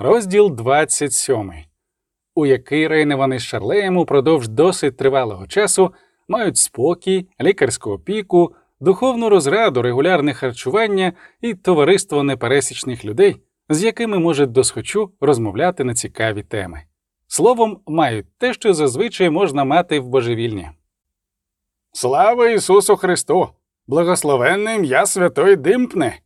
Розділ 27, у який Рейневан із Шарлеєм упродовж досить тривалого часу мають спокій, лікарську опіку, духовну розраду, регулярне харчування і товариство непересічних людей, з якими можуть досхочу розмовляти на цікаві теми. Словом, мають те, що зазвичай можна мати в божевільні. Слава Ісусу Христу! Благословенне ім'я Святої Димпне!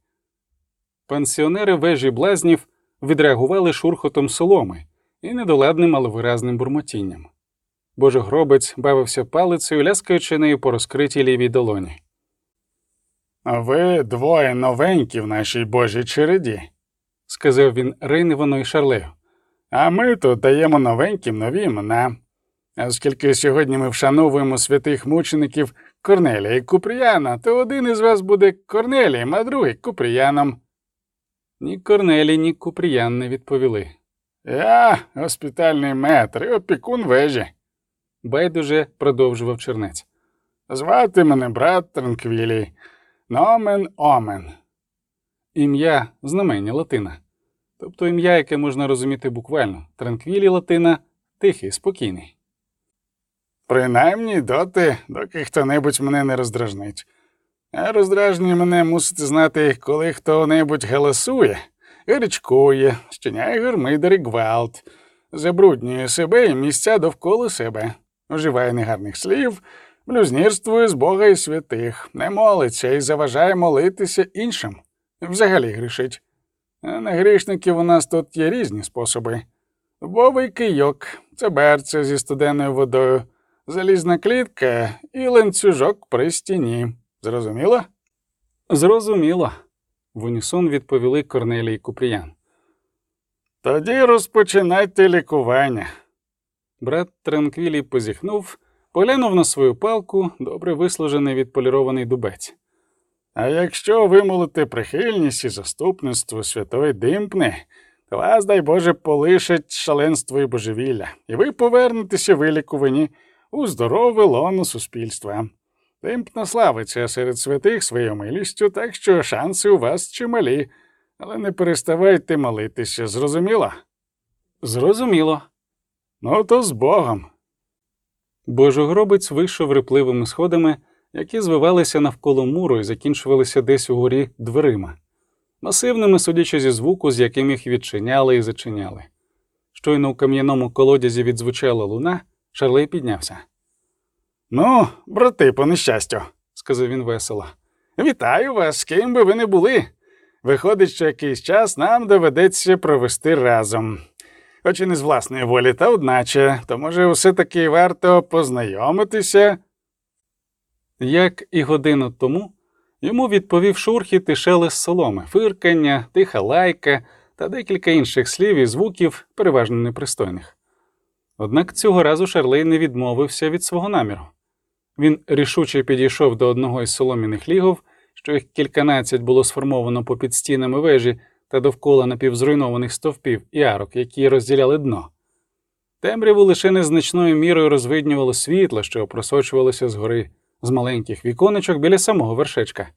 Пенсіонери вежі блазнів відреагували шурхотом соломи і недоладним, але виразним бурмотінням. Божогробець бавився палицею, ляскаючи нею по розкритій лівій долоні. Ви двоє новенькі в нашій божій череді, сказав він Рейневану і Шарлею. А ми тут даємо новеньким нові імена. Оскільки сьогодні ми вшановуємо святих мучеників Корнелія і Купріяна, то один із вас буде Корнелієм, а другий Купріяном. Ні Корнелій, ні Купріян не відповіли. Я госпітальний метр і опікун вежі, байдуже продовжував чернець. Звати мене брат Транквілій. Номен Омен. Ім'я знамення латина. Тобто ім'я, яке можна розуміти буквально. Транквілі латина тихий, спокійний. Принаймні доти, доки хто небудь мене не роздражнить. А роздражні мене мусите знати, коли хто небудь галасує, гарячкує, щиняє гармидер і гвалт, забруднює себе і місця довкола себе, вживає негарних слів, блюзнірствує з Бога і святих, не молиться і заважає молитися іншим. Взагалі грішить. А на грішників у нас тут є різні способи. Бовий кийок, цеберце зі студенною водою, залізна клітка і ланцюжок при стіні. Зрозуміло? Зрозуміло, в унісон відповіли Корнелій Купріян. Тоді розпочинайте лікування. Брат Транквілі позіхнув, поглянув на свою палку, добре вислужений відполірований дубець. А якщо вимолити прихильність і заступництво святої Димпни, то вас, дай Боже, полишать шаленство і божевілля, і ви повернетеся вилікувані у здорове лоно суспільства. Димпна славиться серед святих своєю милістю, так що шанси у вас чималі, але не переставайте молитися, зрозуміло? Зрозуміло. Ну, то з Богом. Божогробець вийшов рипливими сходами, які звивалися навколо муру і закінчувалися десь угорі дверима, масивними, судячи зі звуку, з яким їх відчиняли і зачиняли. Щойно у кам'яному колодязі відзвучала луна, Шарлей піднявся. Ну, брати, по нещастю, сказав він весело. Вітаю вас, ким би ви не були. Виходить, що якийсь час нам доведеться провести разом. Хоч і не з власної волі, та одначе, то може все таки варто познайомитися. Як і годину тому йому відповів шурхіт і шелест соломи, фиркання, тиха лайка та декілька інших слів і звуків, переважно непристойних. Однак цього разу Шарлей не відмовився від свого наміру. Він рішуче підійшов до одного із солом'яних лігов, що їх кільканадцять було сформовано попід стінами вежі та довкола напівзруйнованих стовпів і арок, які розділяли дно. Темряву лише незначною мірою розвиднювало світло, що просочувалося згори з маленьких віконечок біля самого вершечка.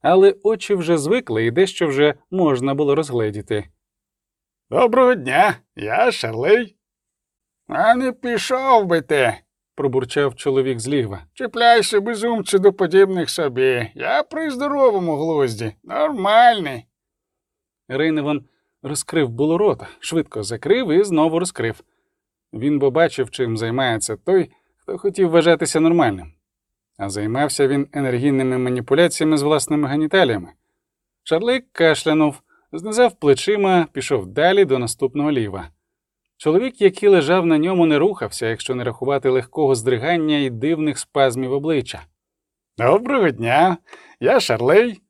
Але очі вже звикли і дещо вже можна було розгледіти. Доброго дня, я Шарлей. А не пішов би ти, пробурчав чоловік з лігва. Чіпляйся, безумче, до подібних собі. Я при здоровому глузді, нормальний. Рейневан розкрив було рота, швидко закрив і знову розкрив. Він бо бачив, чим займається той, хто хотів вважатися нормальним. А займався він енергійними маніпуляціями з власними геніталіями. Шарлик кашлянув, знизав плечима, пішов далі до наступного ліва. Чоловік, який лежав на ньому, не рухався, якщо не рахувати легкого здригання і дивних спазмів обличчя. Доброго дня, я Шарлей.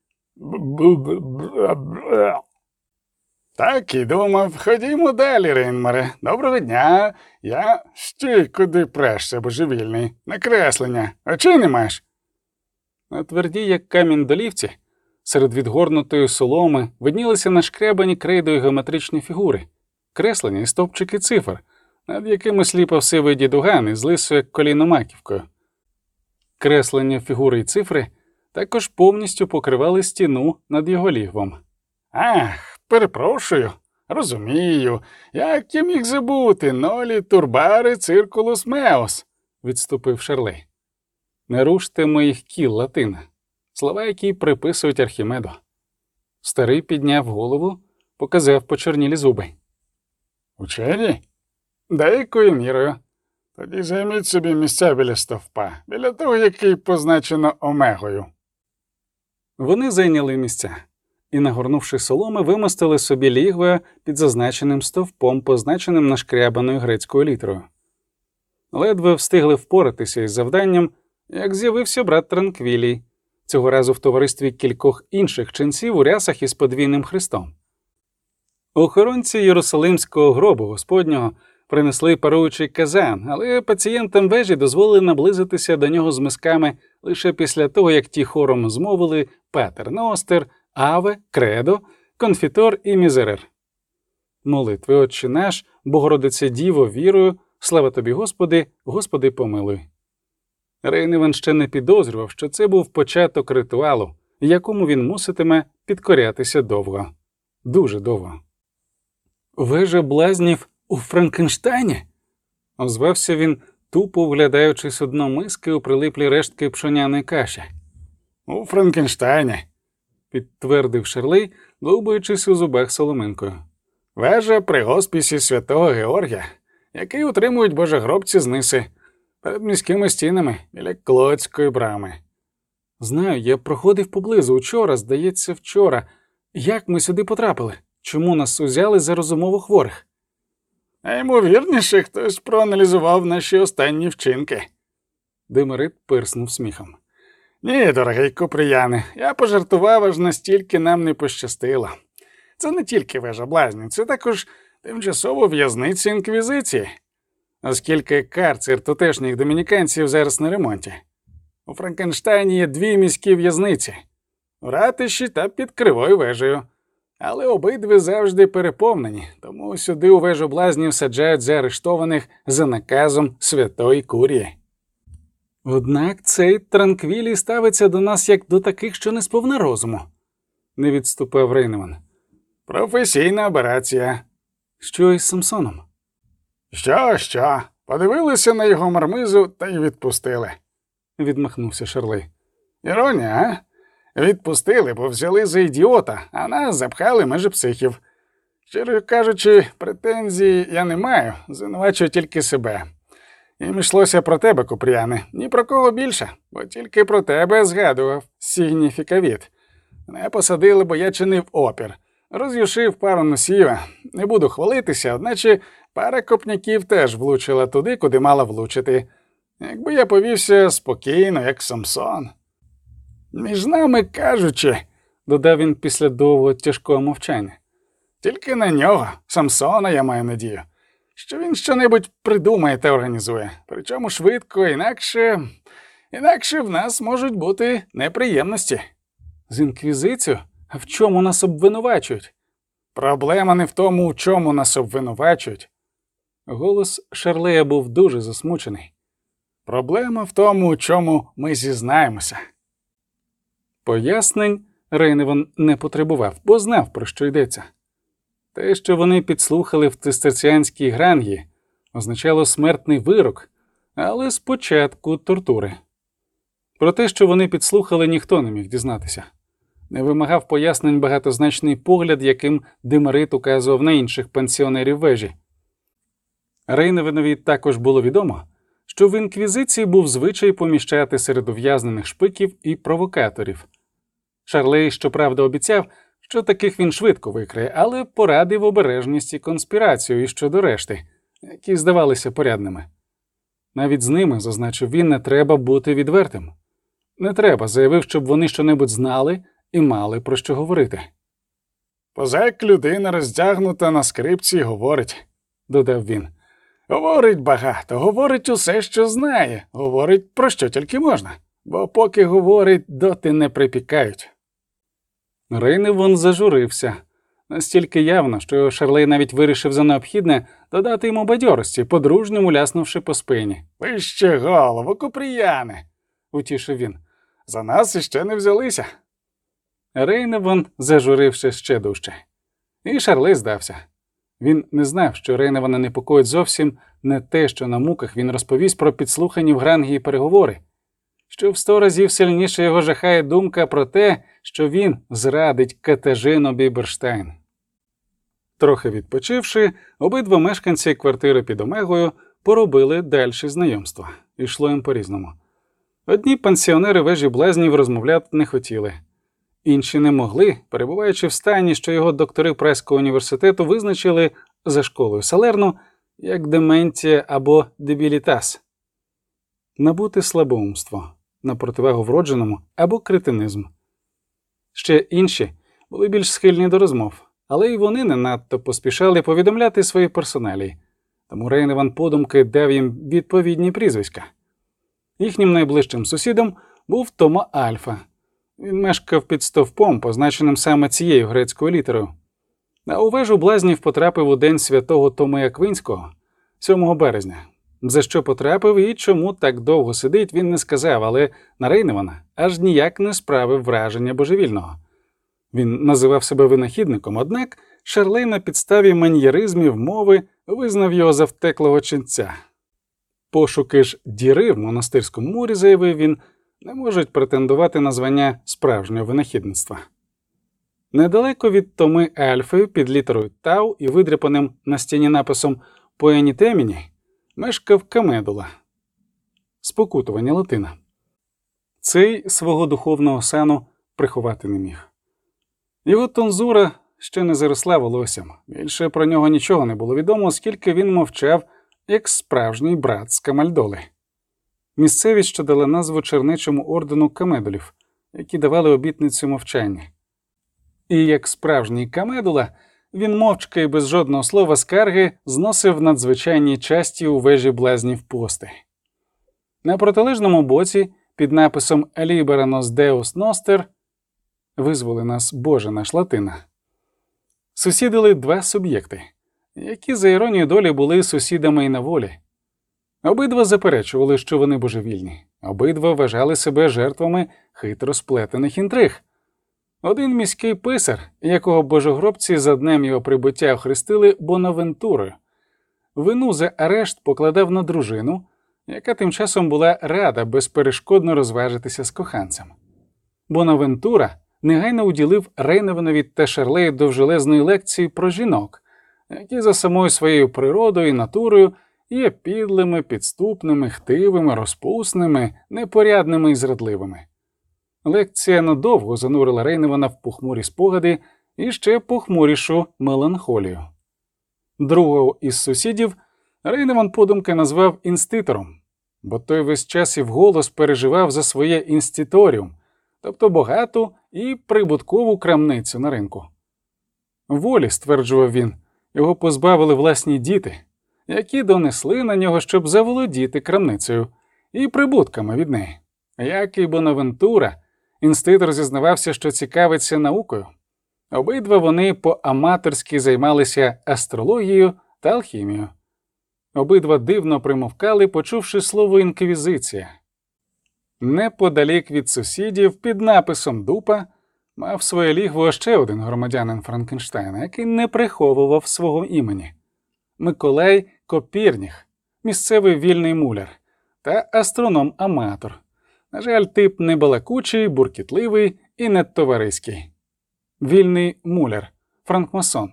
Так і думав. Ходімо далі, Рейнмаре. Доброго дня. Я стій, куди прешся, божевільний. Накреслення. Очей не маєш? На твердій, як камінь долівці, серед відгорнутої соломи виднілися нашкребані крейдою геометричні фігури, креслення і стовпчики цифр, над якими сліпав сивий дідуган із лисою коліномаківкою. Креслення фігури і цифри також повністю покривали стіну над його лігвом. Ах, перепрошую, Розумію, як я міг забути нолі турбари циркулус меос, відступив Шарлей. Не руште моїх кіл латина, слова, які приписують Архімеду. Старий підняв голову, показав почорнілі зуби. Учені? Деякою мірою. Тоді займіть собі місця біля стовпа, біля того, який позначено омегою. Вони зайняли місця і, нагорнувши соломи, вимостили собі лігвою під зазначеним стовпом, позначеним нашкрябаною грецькою літерою. Ледве встигли впоратися із завданням, як з'явився брат Транквілій, цього разу в товаристві кількох інших ченців у рясах із подвійним хрестом. Охоронці Єрусалимського гробу Господнього принесли паруючий казан, але пацієнтам вежі дозволили наблизитися до нього з мисками лише після того, як ті хором змовили Патер Ностер, Аве, Кредо, Конфітор і Мізерер. Молитви, Отче наш, Богородице Діво, вірою, слава тобі, Господи, Господи, помилуй. Рейневан ще не підозрював, що це був початок ритуалу, якому він муситиме підкорятися довго, дуже довго. Вежа блазнів у Франкенштайні? озвався він, тупо вглядаючись одно миски у прилиплі рештки пшоняної каші. У Франкенштайні, підтвердив Шерлей, довбуючись у зубах соломинкою. Вежа при госпісі святого Георгія, який утримують божегробці з ниси перед міськими стінами біля Клоцької брами. Знаю, я проходив поблизу учора, здається, вчора. Як ми сюди потрапили? Чому нас узяли за розумово хворих? Наймовірніше, хтось проаналізував наші останні вчинки. Демерит пирснув сміхом. Ні, дорогий куприяне, я пожартував, аж настільки нам не пощастило. Це не тільки вежа блазнів, це також тимчасово в'язниця інквізиції, оскільки карцер тутешніх домініканців зараз на ремонті. У Франкенштайні є дві міські в'язниці у ратиші та під кривою вежею але обидві завжди переповнені, тому сюди у вежу блазнів саджають заарештованих за наказом Святої Курії. Однак цей транквілій ставиться до нас як до таких, що не сповна розуму, не відступив Рейневан. Професійна операція. Що із Самсоном? Що, що? Подивилися на його мармизу та й відпустили, відмахнувся Шарлей. Іронія, а? Відпустили, бо взяли за ідіота, а нас запхали межі психів. Щиро кажучи, претензій я не маю, звинувачую тільки себе. Їм йшлося про тебе, Купріяне, ні про кого більше, бо тільки про тебе згадував сігніфікавіт. Мене посадили, бо я чинив опір. Роз'юшив пару носів, не буду хвалитися, одначе пара копняків теж влучила туди, куди мала влучити. Якби я повівся спокійно, як Самсон. Між нами кажучи, додав він після довго тяжкого мовчання. Тільки на нього, Самсона, я маю надію, що він щонебудь придумає та організує, причому швидко, інакше інакше в нас можуть бути неприємності. З інквізицією? А в чому нас обвинувачують? Проблема не в тому, у чому нас обвинувачують. Голос Шарлея був дуже засмучений. Проблема в тому, у чому ми зізнаємося. Пояснень Рейневан не потребував, бо знав, про що йдеться. Те, що вони підслухали в цистерціанській грангі, означало смертний вирок, але спочатку тортури. Про те, що вони підслухали, ніхто не міг дізнатися. Не вимагав пояснень багатозначний погляд, яким Димарит указував на інших пенсіонерів вежі. Рейневенові також було відомо, що в інквізиції був звичай поміщати серед ув'язнених шпиків і провокаторів. Шарлей, щоправда, обіцяв, що таких він швидко викриє, але порадив обережність і конспірацію і щодо решти, які здавалися порядними. Навіть з ними, зазначив він, не треба бути відвертим. Не треба, заявив, щоб вони щонебудь знали і мали про що говорити. Позак людина роздягнута на скрипці говорить, додав він. Говорить багато, говорить усе, що знає, говорить про що тільки можна, бо поки говорить, доти не припікають. Рейневон зажурився настільки явно, що Шарлей навіть вирішив за необхідне додати йому бадьорості, по-дружньому ляснувши по спині. Ви ще голову, купріяне, утішив він. За нас іще не взялися. Рейневон зажурився ще дужче. І Шарлей здався. Він не знав, що Рейневана непокоїть зовсім не те, що на муках він розповість про підслухані в Грангії переговори, що в сто разів сильніше його жахає думка про те, що він зрадить Катежину Біберштайн. Трохи відпочивши, обидва мешканці квартири під Омегою поробили дальші знайомства, Ішло їм по різному. Одні пансіонери вежі блазнів розмовляти не хотіли, інші не могли, перебуваючи в стані, що його доктори Преського університету визначили за школою Салерну як деменція або дебілітас, набути слабоумство на противагу вродженому або кретинизм. Ще інші були більш схильні до розмов, але й вони не надто поспішали повідомляти свої персоналі, тому Рейневан подумки дав їм відповідні прізвиська. Їхнім найближчим сусідом був Тома Альфа. Він мешкав під стовпом, позначеним саме цією грецькою літерою. А у вежу блазнів потрапив у день святого Томи Аквинського, 7 березня. За що потрапив і чому так довго сидить, він не сказав, але на Рейневана аж ніяк не справив враження божевільного. Він називав себе винахідником, однак Шарлей на підставі маньєризмів мови визнав його за втеклого ченця. Пошуки ж діри в монастирському мурі, заявив він, не можуть претендувати на звання справжнього винахідництва. Недалеко від Томи Альфи під літерою Тау і видряпаним на стіні написом Поенітеміні мешкав Камедула, спокутування Латина. Цей свого духовного сану приховати не міг. Його тонзура ще не заросла волоссям, більше про нього нічого не було відомо, оскільки він мовчав як справжній брат з Камальдоли. Місцевість, що дала назву черничому ордену Камедулів, які давали обітницю мовчання. І як справжній Камедула, він мовчки і без жодного слова скарги зносив надзвичайні часті у вежі блазнів пости. На протилежному боці, під написом Liberanos Deus Noster визволи нас Боже наш Латина, сусідили два суб'єкти, які за іронією долі були сусідами і на волі. Обидва заперечували, що вони божевільні, обидва вважали себе жертвами хитро сплетених інтриг. Один міський писар, якого божогробці за днем його прибуття охрестили Бонавентурою, вину за арешт покладав на дружину, яка тим часом була рада безперешкодно розважитися з коханцем. Бонавентура негайно уділив Рейневанові та Шарлею довжелезної лекції про жінок, які за самою своєю природою і натурою є підлими, підступними, хтивими, розпусними, непорядними і зрадливими. Лекція надовго занурила Рейневана в похмурі спогади і ще похмурішу меланхолію. Другого із сусідів Рейневан подумки назвав інститором, бо той весь час і вголос переживав за своє інститоріум, тобто багату і прибуткову крамницю на ринку. Волі, стверджував він, його позбавили власні діти, які донесли на нього, щоб заволодіти крамницею і прибутками від неї. Як і Бонавентура, інститор зізнавався, що цікавиться наукою. Обидва вони по аматорськи займалися астрологією та алхімією. Обидва дивно примовкали, почувши слово інквізиція. Неподалік від сусідів, під написом Дупа, мав своє лігво ще один громадянин Франкенштейна, який не приховував свого імені Миколай Копірніх, місцевий вільний муляр та астроном-аматор. На жаль, тип небалакучий, буркітливий і нетовариський. Вільний муляр, франкмасон.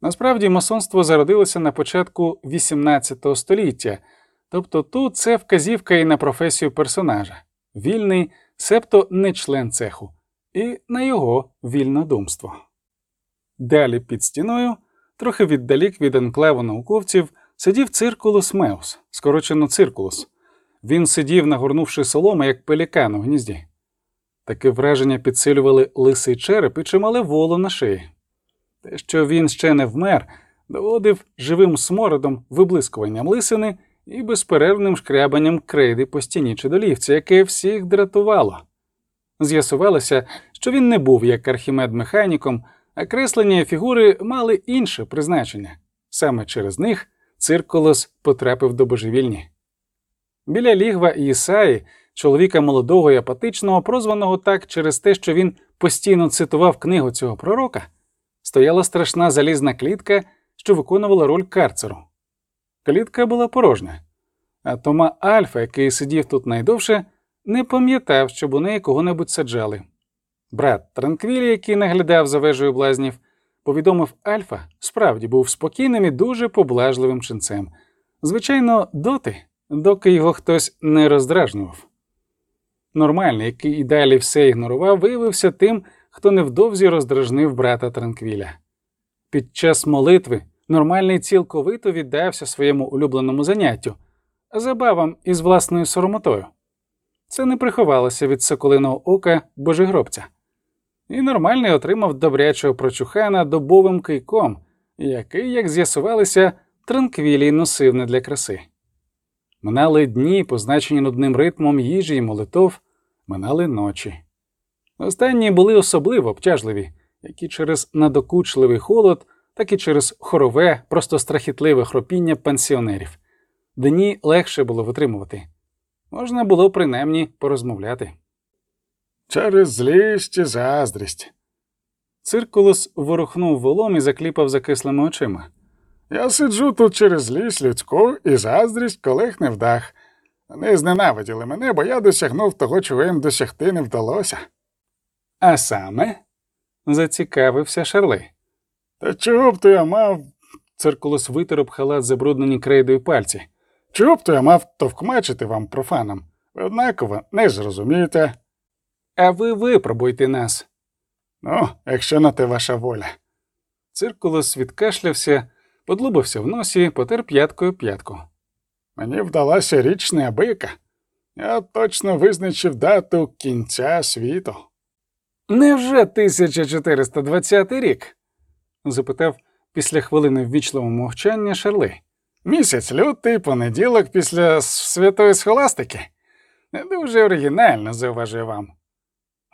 Насправді масонство зародилося на початку XVIII століття, тобто тут це вказівка і на професію персонажа вільний, себто не член цеху, і на його вільнодумство. Далі під стіною, трохи віддалік від енклеву науковців, сидів циркулус Меус, скорочено циркулус. Він сидів, нагорнувши соломи, як пелікан у гнізді. Таке враження підсилювали лисий череп і чимале воло на шиї. Те, що він ще не вмер, доводив живим смородом виблискуванням лисини і безперервним шкрябанням крейди по стіні чи долівці, яке всіх дратувало. З'ясувалося, що він не був як архімед механіком, а креслення фігури мали інше призначення. Саме через них циркулос потрапив до божевільні. Біля лігва Ісаї, чоловіка молодого і апатичного, прозваного так через те, що він постійно цитував книгу цього пророка, стояла страшна залізна клітка що виконувала роль карцеру. Клітка була порожня, а Тома Альфа, який сидів тут найдовше, не пам'ятав, щоб у неї кого-небудь саджали. Брат Транквілі, який наглядав за вежею блазнів, повідомив Альфа, справді був спокійним і дуже поблажливим ченцем. Звичайно, доти, доки його хтось не роздражнював. Нормальний, який і далі все ігнорував, виявився тим, хто невдовзі роздражнив брата Транквіля. Під час молитви нормальний цілковито віддався своєму улюбленому заняттю, забавам із власною соромотою. Це не приховалося від соколиного ока божегробця. І нормальний отримав добрячого прочухана добовим кийком, який, як з'ясувалося, транквілій носив не для краси. Минали дні, позначені нудним ритмом їжі і молитов, минали ночі. Останні були особливо обтяжливі, як і через надокучливий холод, так і через хорове, просто страхітливе хропіння пенсіонерів. Дні легше було витримувати. Можна було принаймні порозмовляти. Через злість і заздрість. Циркулус ворухнув волом і закліпав закислими очима. Я сиджу тут через злість людську і заздрість колег не вдах. Вони зненавиділи мене, бо я досягнув того, чого їм досягти не вдалося. А саме зацікавився Шарли. Та чого б то я мав, Циркулус витер об халат забруднені крейдою пальці. чого б то я мав товкмачити вам профанам? Ви однаково не зрозумієте. А ви випробуйте нас. Ну, якщо на те ваша воля. Циркулус відкашлявся, подлубився в носі, потер п'яткою п'ятку. Мені вдалася річ неабияка. Я точно визначив дату кінця світу. Невже 1420 рік? запитав після хвилини ввічливого мовчання Шарли. Місяць лютий, понеділок після святої схоластики. Не дуже оригінально, зауважую вам.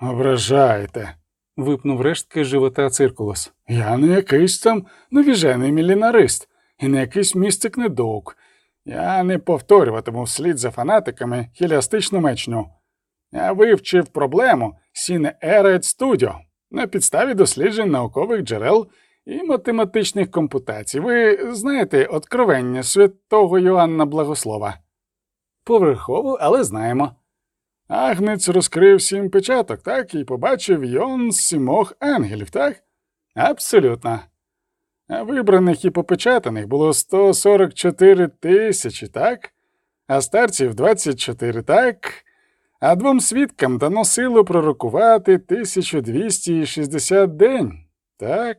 Ображаєте. випнув рештки живота циркулус. Я не якийсь там навіжений мілінарист і не якийсь містик недовг. Я не повторюватиму вслід за фанатиками хілястичну мечню. Я вивчив проблему Сіне Ерет Студіо на підставі досліджень наукових джерел і математичних компутацій. Ви знаєте откровення святого Йоанна Благослова. Поверхово, але знаємо. Агнець розкрив сім печаток, так, і побачив йон сімох ангелів, так? Абсолютно. А вибраних і попечатаних було 144 тисячі, так? А старців 24, так? А двом свідкам дано силу пророкувати 1260 день, так?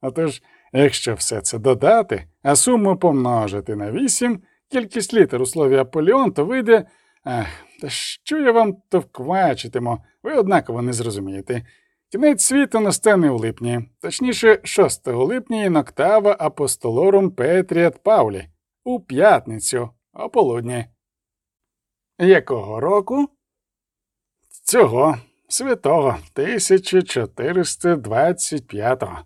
Отож, якщо все це додати, а суму помножити на 8, кількість літер у слові Аполеон, то вийде. Ах, та що я вам товквачитиму, ви однаково не зрозумієте. Кінець світу настане у липні, точніше, 6 липня іноктава апостолорум Петріат Паулі у п'ятницю о полудні. Якого року? Цього святого 1425-го.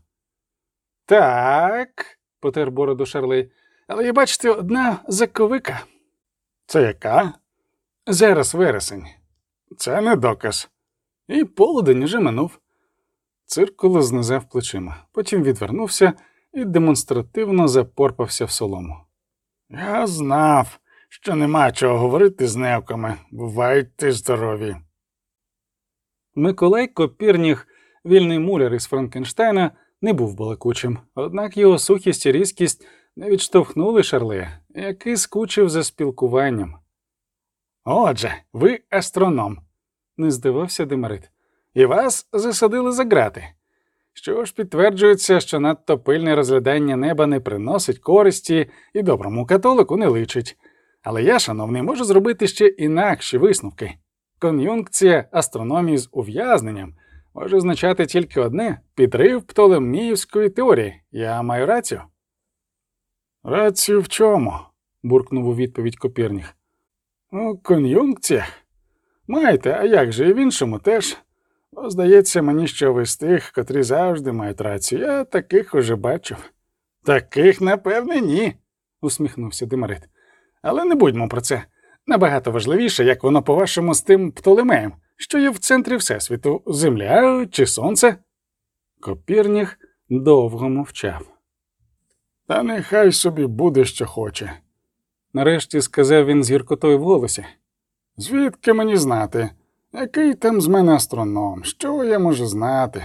Так, потер бороду Шарли. Але є, бачите, одна заковика. Це яка? Зараз вересень. Це не доказ. І полудень уже минув. Циркуло знизав плечима, потім відвернувся і демонстративно запорпався в солому. Я знав, що нема чого говорити з невками. Бувайте здорові. Миколай Копірніг, вільний муляр із Франкенштейна, не був балакучим, однак його сухість і різкість не відштовхнули Шарле, який скучив за спілкуванням. Отже, ви астроном, Не здивався Демарит. і вас засадили за грати. Що ж підтверджується, що надто пильне розглядання неба не приносить користі і доброму католику не личить. Але я, шановний, можу зробити ще інакші висновки. Кон'юнкція астрономії з ув'язненням може означати тільки одне підрив Птолеміївської теорії. Я маю рацію? Рацію в чому? буркнув у відповідь Копірніг. У кон'юнкціях? Маєте, а як же і в іншому теж. Бо, здається мені, що ви з тих, котрі завжди мають рацію. Я таких уже бачив. Таких, напевне, ні, усміхнувся Демарит. але не будьмо про це. Набагато важливіше, як воно, по-вашому, з тим Птолемеєм, що є в центрі Всесвіту Земля чи Сонце. Копірніг довго мовчав. Та нехай собі буде, що хоче. Нарешті сказав він з гіркотою в голосі. Звідки мені знати? Який там з мене астроном? Що я можу знати?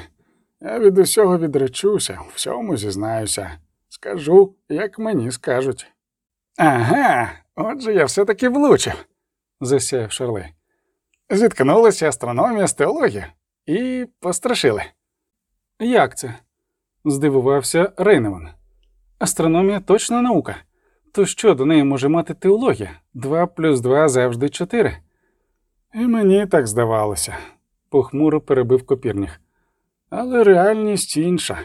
Я від усього відречуся, у всьому зізнаюся. Скажу, як мені скажуть. Ага, отже я все-таки влучив, засяяв Шарли. Зіткнулися астрономія з теологією і пострашили. Як це? здивувався Рейневан. Астрономія точна наука. То що до неї може мати теологія? Два плюс два завжди чотири. І мені так здавалося, похмуро перебив Копірніх. Але реальність інша.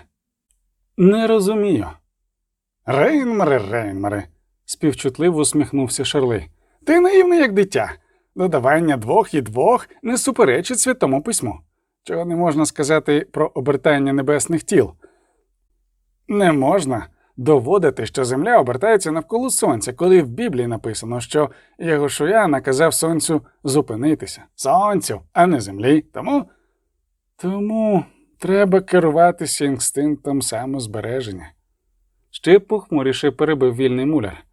Не розумію. Рейнмаре, Рейнмаре, співчутливо усміхнувся Шарли. Ти наївний, як дитя. Додавання двох і двох не суперечить святому письму. Чого не можна сказати про обертання небесних тіл? Не можна доводити, що Земля обертається навколо Сонця, коли в Біблії написано, що Єгошуя наказав Сонцю зупинитися. Сонцю, а не землі. Тому Тому треба керуватися інстинктом самозбереження. Ще похмуріше перебив вільний муляр.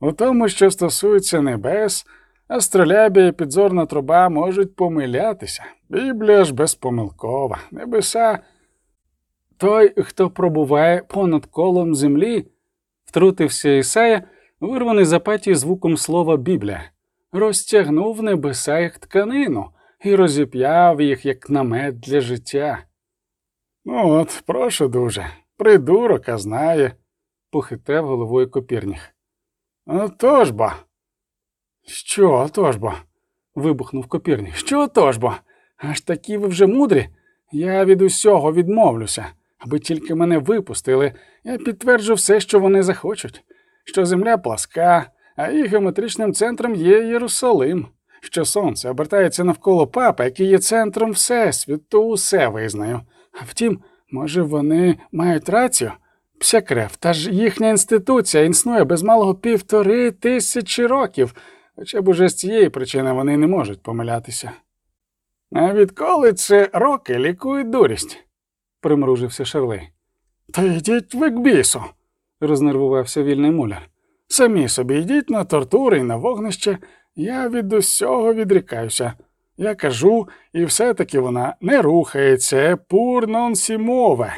У тому, що стосується небес, астролябія і підзорна труба можуть помилятися. Біблія ж безпомилкова, небеса. Той, хто пробуває понад колом землі, втрутився Ісая, вирваний з звуком слова Біблія, розтягнув небеса як тканину і розіп'яв їх як намет для життя. Ну от, прошу дуже, придурок, а знає, похитав головою Копірніх. Отож бо. Що отож бо? вибухнув Копірніх. Що отож бо? Аж такі ви вже мудрі. Я від усього відмовлюся. Аби тільки мене випустили, я підтверджу все, що вони захочуть, що земля пласка, а її геометричним центром є Єрусалим, що сонце обертається навколо папи, який є центром Всесвіту, усе визнаю. А втім, може, вони мають рацію? Псякрев, та ж їхня інституція існує без малого півтори тисячі років, хоча б уже з цієї причини вони не можуть помилятися. А відколи це роки лікують дурість? Примружився Шарли. Та йдіть ви к бісу, рознервувався вільний муляр. Самі собі йдіть на тортури і на вогнище, я від усього відрікаюся. Я кажу, і все-таки вона не рухається, пур нон сімове.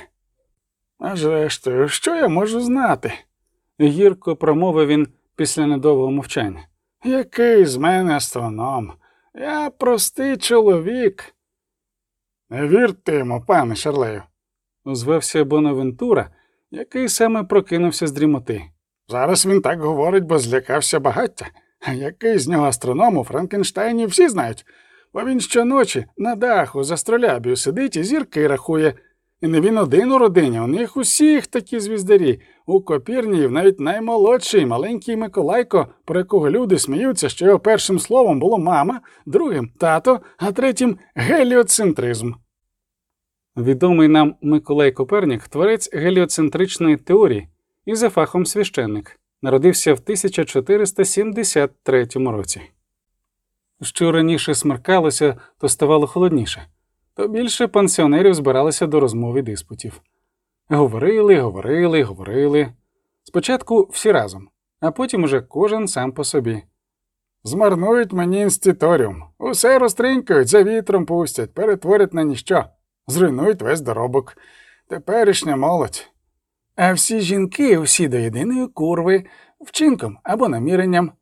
А зрештою, що я можу знати? гірко промовив він після недовгого мовчання. Який з мене астроном? Я простий чоловік. Не вірте йому, пане Шарлею, озвався Бонавентура, який саме прокинувся з дрімоти. Зараз він так говорить, бо злякався багаття. А який з нього астроном у Франкенштейні всі знають, бо він щоночі на даху з астролябію сидить і зірки рахує. І не він один у родині, у них усіх такі звіздарі. У Копірніїв навіть наймолодший маленький Миколайко, про якого люди сміються, що його першим словом було мама, другим тато, а третім геліоцентризм. Відомий нам Миколай Копернік, творець геліоцентричної теорії і за фахом священник, народився в 1473 році. Що раніше смеркалося, то ставало холодніше то більше пансіонерів збиралися до розмов і диспутів. Говорили, говорили, говорили. Спочатку всі разом, а потім уже кожен сам по собі. Змарнують мені інститоріум, усе розтринькають, за вітром пустять, перетворять на ніщо, зруйнують весь доробок. Теперішня молодь. А всі жінки, усі до єдиної курви, вчинком або наміренням.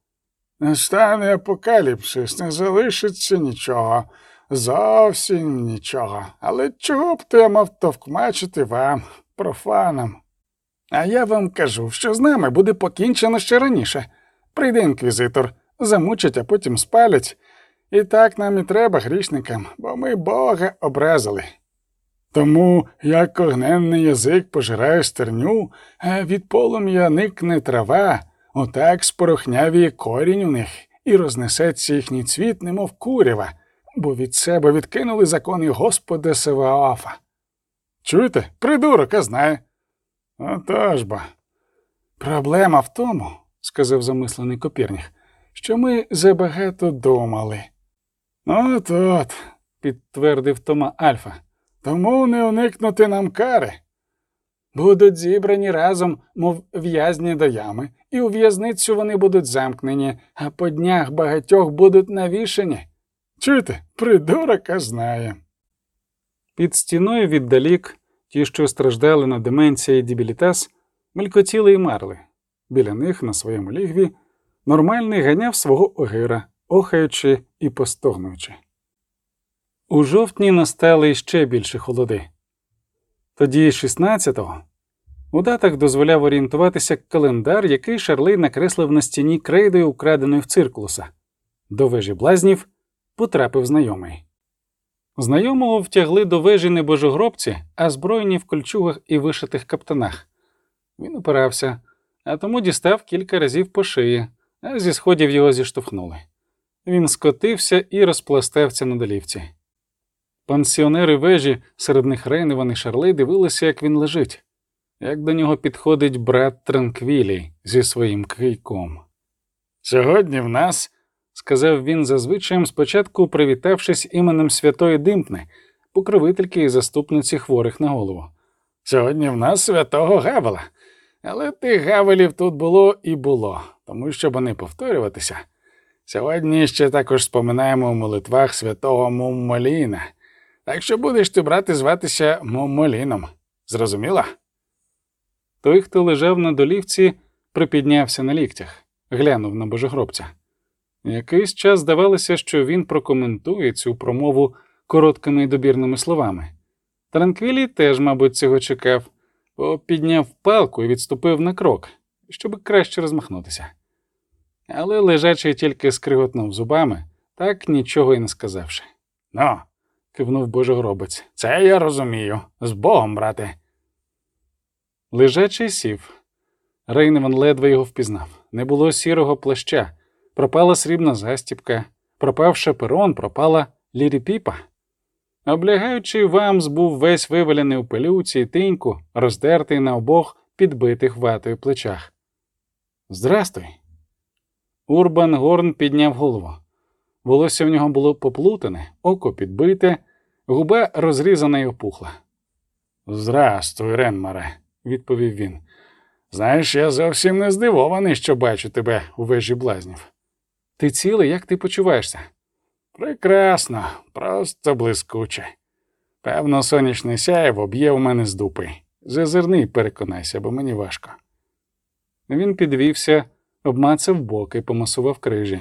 Стане апокаліпсис, не залишиться нічого. Зовсім нічого. Але чого б то я мав товкмачити вам, профанам? А я вам кажу, що з нами буде покінчено ще раніше. Прийде інквізитор, замучать, а потім спалять. І так нам і треба грішникам, бо ми Бога образили. Тому як огненний язик пожирає стерню, а від полум'я никне трава, отак спорохнявіє корінь у них і рознесеться їхній цвіт, немов курява бо від себе відкинули закони Господа Севаафа. Чуєте, придурок, а знає. Отож бо. Проблема в тому, сказав замислений Копірніх, що ми забагато думали. От от, підтвердив Тома Альфа. Тому не уникнути нам кари. будуть зібрані разом, мов в'язні до ями, і у в'язницю вони будуть замкнені, а по днях багатьох будуть навішані. Чуєте, придурок знає. Під стіною віддалік ті, що страждали на деменція і дібілітас, мелькотіли і марли. Біля них, на своєму лігві, нормальний ганяв свого огира, охаючи і постогнуючи. У жовтні настали ще більше холоди. Тоді, 16-го, у датах дозволяв орієнтуватися календар, який Шарлей накреслив на стіні крейдою, украденою в циркулуса. До вежі блазнів потрапив знайомий. Знайомого втягли до вежі не божогробці, а збройні в кольчугах і вишитих каптанах. Він опирався, а тому дістав кілька разів по шиї, а зі сходів його зіштовхнули. Він скотився і розпластався на долівці. Пансіонери вежі, серед них Рейневан і Шарлей, дивилися, як він лежить, як до нього підходить брат Транквілій зі своїм кийком. Сьогодні в нас сказав він зазвичаєм, спочатку привітавшись іменем святої Димпни, покровительки і заступниці хворих на голову. Сьогодні в нас святого Гавела. Але тих гавелів тут було і було, тому щоб не повторюватися. Сьогодні ще також споминаємо у молитвах святого Муммоліна. Так що будеш ти, брати, зватися Муммоліном. Зрозуміла? Той, хто лежав на долівці, припіднявся на ліктях, глянув на божогробця. Якийсь час здавалося, що він прокоментує цю промову короткими й добірними словами. Транквілі теж, мабуть, цього чекав, бо підняв палку і відступив на крок, щоб краще розмахнутися. Але лежачий тільки скриготнув зубами, так нічого й не сказавши. Ну, Кивнув божогробець. це я розумію. З Богом, брате. Лежачий сів. Рейневан ледве його впізнав. Не було сірого плаща, пропала срібна застіпка, пропав шаперон, пропала ліріпіпа. Облягаючий вамс був весь вивалений у пилюці й тиньку, роздертий на обох підбитих ватою плечах. Здрастуй. Урбан Горн підняв голову. Волосся в нього було поплутане, око підбите, губа розрізана й опухла. Здрастуй, Ренмаре, відповів він. Знаєш, я зовсім не здивований, що бачу тебе у вежі блазнів. Ти цілий, як ти почуваєшся? Прекрасно, просто блискуче. Певно, сонячне сяєво б'є в мене з дупи. Зазирни й переконайся, бо мені важко. Він підвівся, обмацав боки, помасував крижі.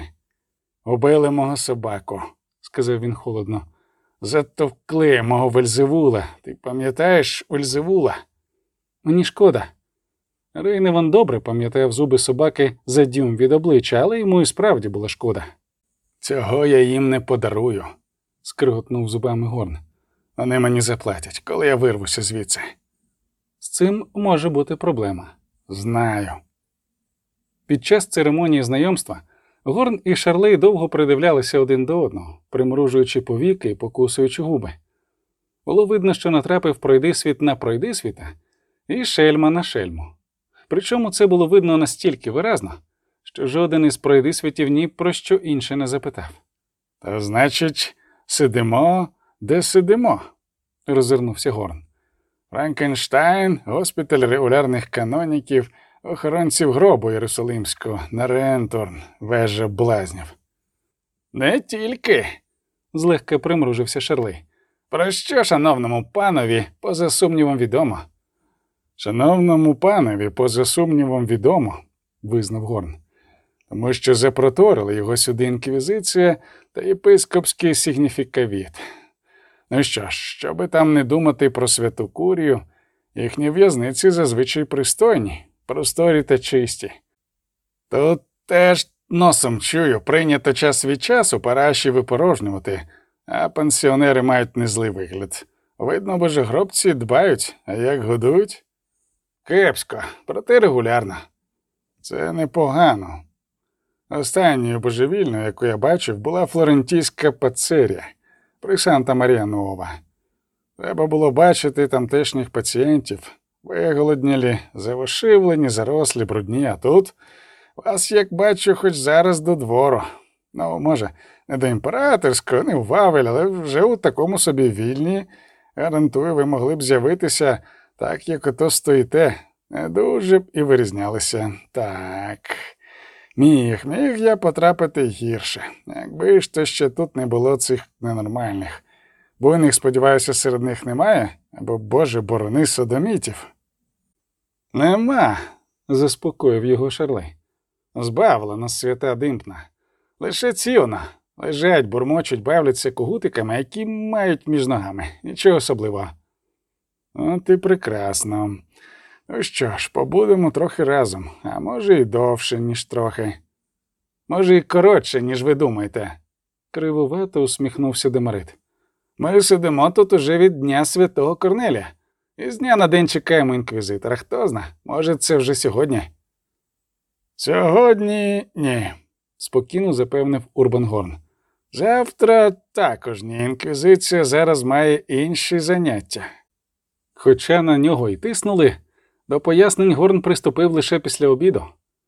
Убили мого собаку, сказав він холодно. затовкли мого Вельзевула. Ти пам'ятаєш Вельзевула? Мені шкода. Рейневан добре пам'ятав зуби собаки за дюм від обличчя, але йому і справді була шкода. Цього я їм не подарую. скриготнув зубами Горн. Вони мені заплатять, коли я вирвуся звідси. З цим може бути проблема. Знаю. Під час церемонії знайомства Горн і Шарлей довго придивлялися один до одного, примружуючи повіки і покусуючи губи. Було видно, що натрапив пройдисвіт на пройдисвіта і шельма на шельму. Причому це було видно настільки виразно, що жоден із пройдисвітів ні про що інше не запитав. То значить, сидимо, де сидимо, Розвернувся Горн. Франкенштайн, госпіталь регулярних каноніків, охоронців гробу Єрусалимського, Наррентурм, вежа блазнів. Не тільки. Злегка примружився Шарлей. Про що, шановному панові, поза сумнівом відомо? Шановному панові, поза сумнівом відомо, визнав Горн, тому що запроторили його сюди інквізиція та єпископський сигніфікавіт. Ну що ж, щоби там не думати про святу курію, їхні в'язниці зазвичай пристойні, просторі та чисті. Тут теж носом чую, прийнято час від часу параші випорожнювати, а пенсіонери мають незлий вигляд. Видно, божегробці дбають, а як годують? Кепсько, проте регулярно. Це непогано. Останньою божевільною, яку я бачив, була флорентійська пацерія при Санта Марія Нова. Треба було бачити тамтешніх пацієнтів, виголоднілі, завошивлені, зарослі, брудні, а тут вас, як бачу, хоч зараз до двору. Ну, може, не до імператорського, не в Вавель, але вже у такому собі вільні. Гарантую, ви могли б з'явитися Так як ото стоїте, не дуже б і вирізнялися. Так. Міг, міг я потрапити гірше, якби ж то ще тут не було цих ненормальних. Буйних, сподіваюся, серед них немає, або, Боже, борони содомітів. Нема, заспокоїв його Шарлей. Збавила свята димпна. Лише ці. Лежать, бурмочуть, бавляться когутиками, які мають між ногами. Нічого особливого. От і прекрасно. Ну що ж, побудемо трохи разом, а може і довше, ніж трохи. Може, і коротше, ніж ви думаєте. Кривувато усміхнувся Демарит. Ми сидимо тут уже від Дня Святого Корнеля. І з дня на день чекаємо інквізитора. Хто зна, може, це вже сьогодні. Сьогодні ні, спокійно запевнив Урбангорн. Завтра також ні. Інквізиція зараз має інші заняття. Хоча на нього й тиснули, до пояснень Горн приступив лише після обіду,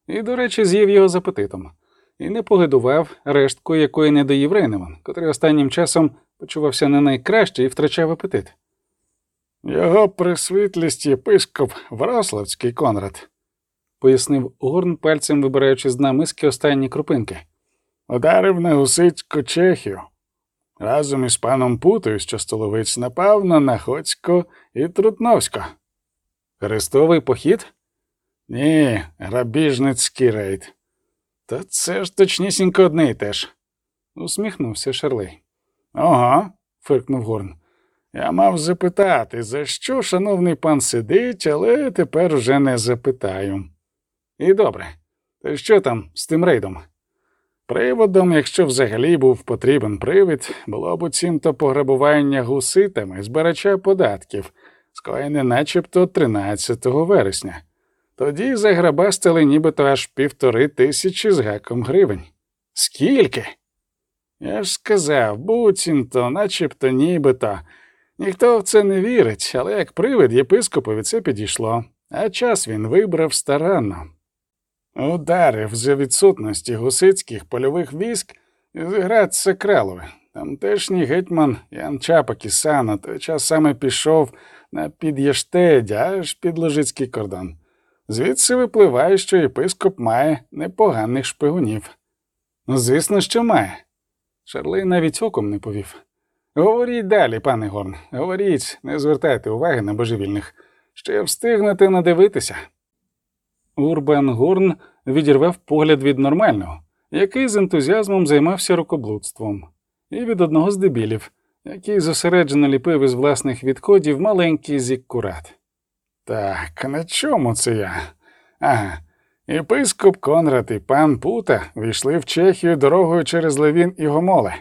і, до речі, з'їв його з апетитом, і не погидував решткою якої не доїв Рейневан, котрий останнім часом почувався не найкраще і втрачав апетит. Його присвітлість єпископ Врославський Конрад, пояснив Горн пальцем вибираючи з дна миски останні крупинки. Ударив на гусицьку Чехію. Разом із паном Путою, що столовиць напав на Находсько і Трутновсько. Хрестовий похід? Ні, грабіжницький рейд. Та це ж точнісінько одне й те ж. усміхнувся Шарлей. Ага, фиркнув Горн. Я мав запитати, за що шановний пан сидить, але тепер уже не запитаю. І добре. То що там з тим рейдом? Приводом, якщо взагалі був потрібен привід, було б уцімто пограбування гуситами збирача податків, скоєне начебто 13 вересня. Тоді заграбастили нібито аж півтори тисячі з гаком гривень. Скільки? Я ж сказав, буцімто, начебто нібито. Ніхто в це не вірить, але як привид єпископові це підійшло, а час він вибрав старанно. Ударив за відсутності гусицьких польових військ з Градца Кралове. Тамтешній гетьман Ян Чапак і на той час саме пішов на під'єштедя аж під Ложицький кордон. Звідси випливає, що єпископ має непоганих шпигунів. Звісно, що має. Шарлей навіть оком не повів. Говоріть далі, пане Горн, говоріть, не звертайте уваги на божевільних, ще встигнете надивитися. Урбан Горн відірвав погляд від нормального, який з ентузіазмом займався рукоблудством, і від одного з дебілів, який зосереджено ліпив із власних відходів маленький зіккурат. Так, на чому це я? Ага. Єпископ Конрад і пан Пута війшли в Чехію дорогою через Левін і Гомоле,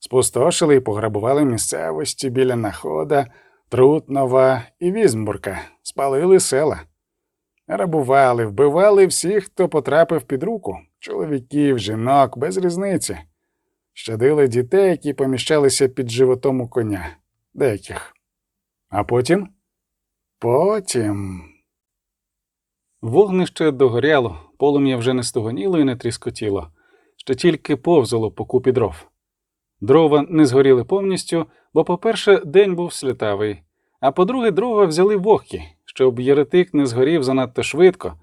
спустошили і пограбували місцевості біля Находа, Трутнова і Візмбурка, спалили села. Рабували, вбивали всіх, хто потрапив під руку чоловіків, жінок, без різниці. Щадили дітей, які поміщалися під животом у коня, деяких. А потім? Потім. Вогнище догоряло, полум'я вже не стогоніло і не тріскотіло, ще тільки повзало по купі дров. Дрова не згоріли повністю, бо, по-перше, день був слітавий, а по-друге, дрова взяли вогкі, щоб єретик не згорів занадто швидко,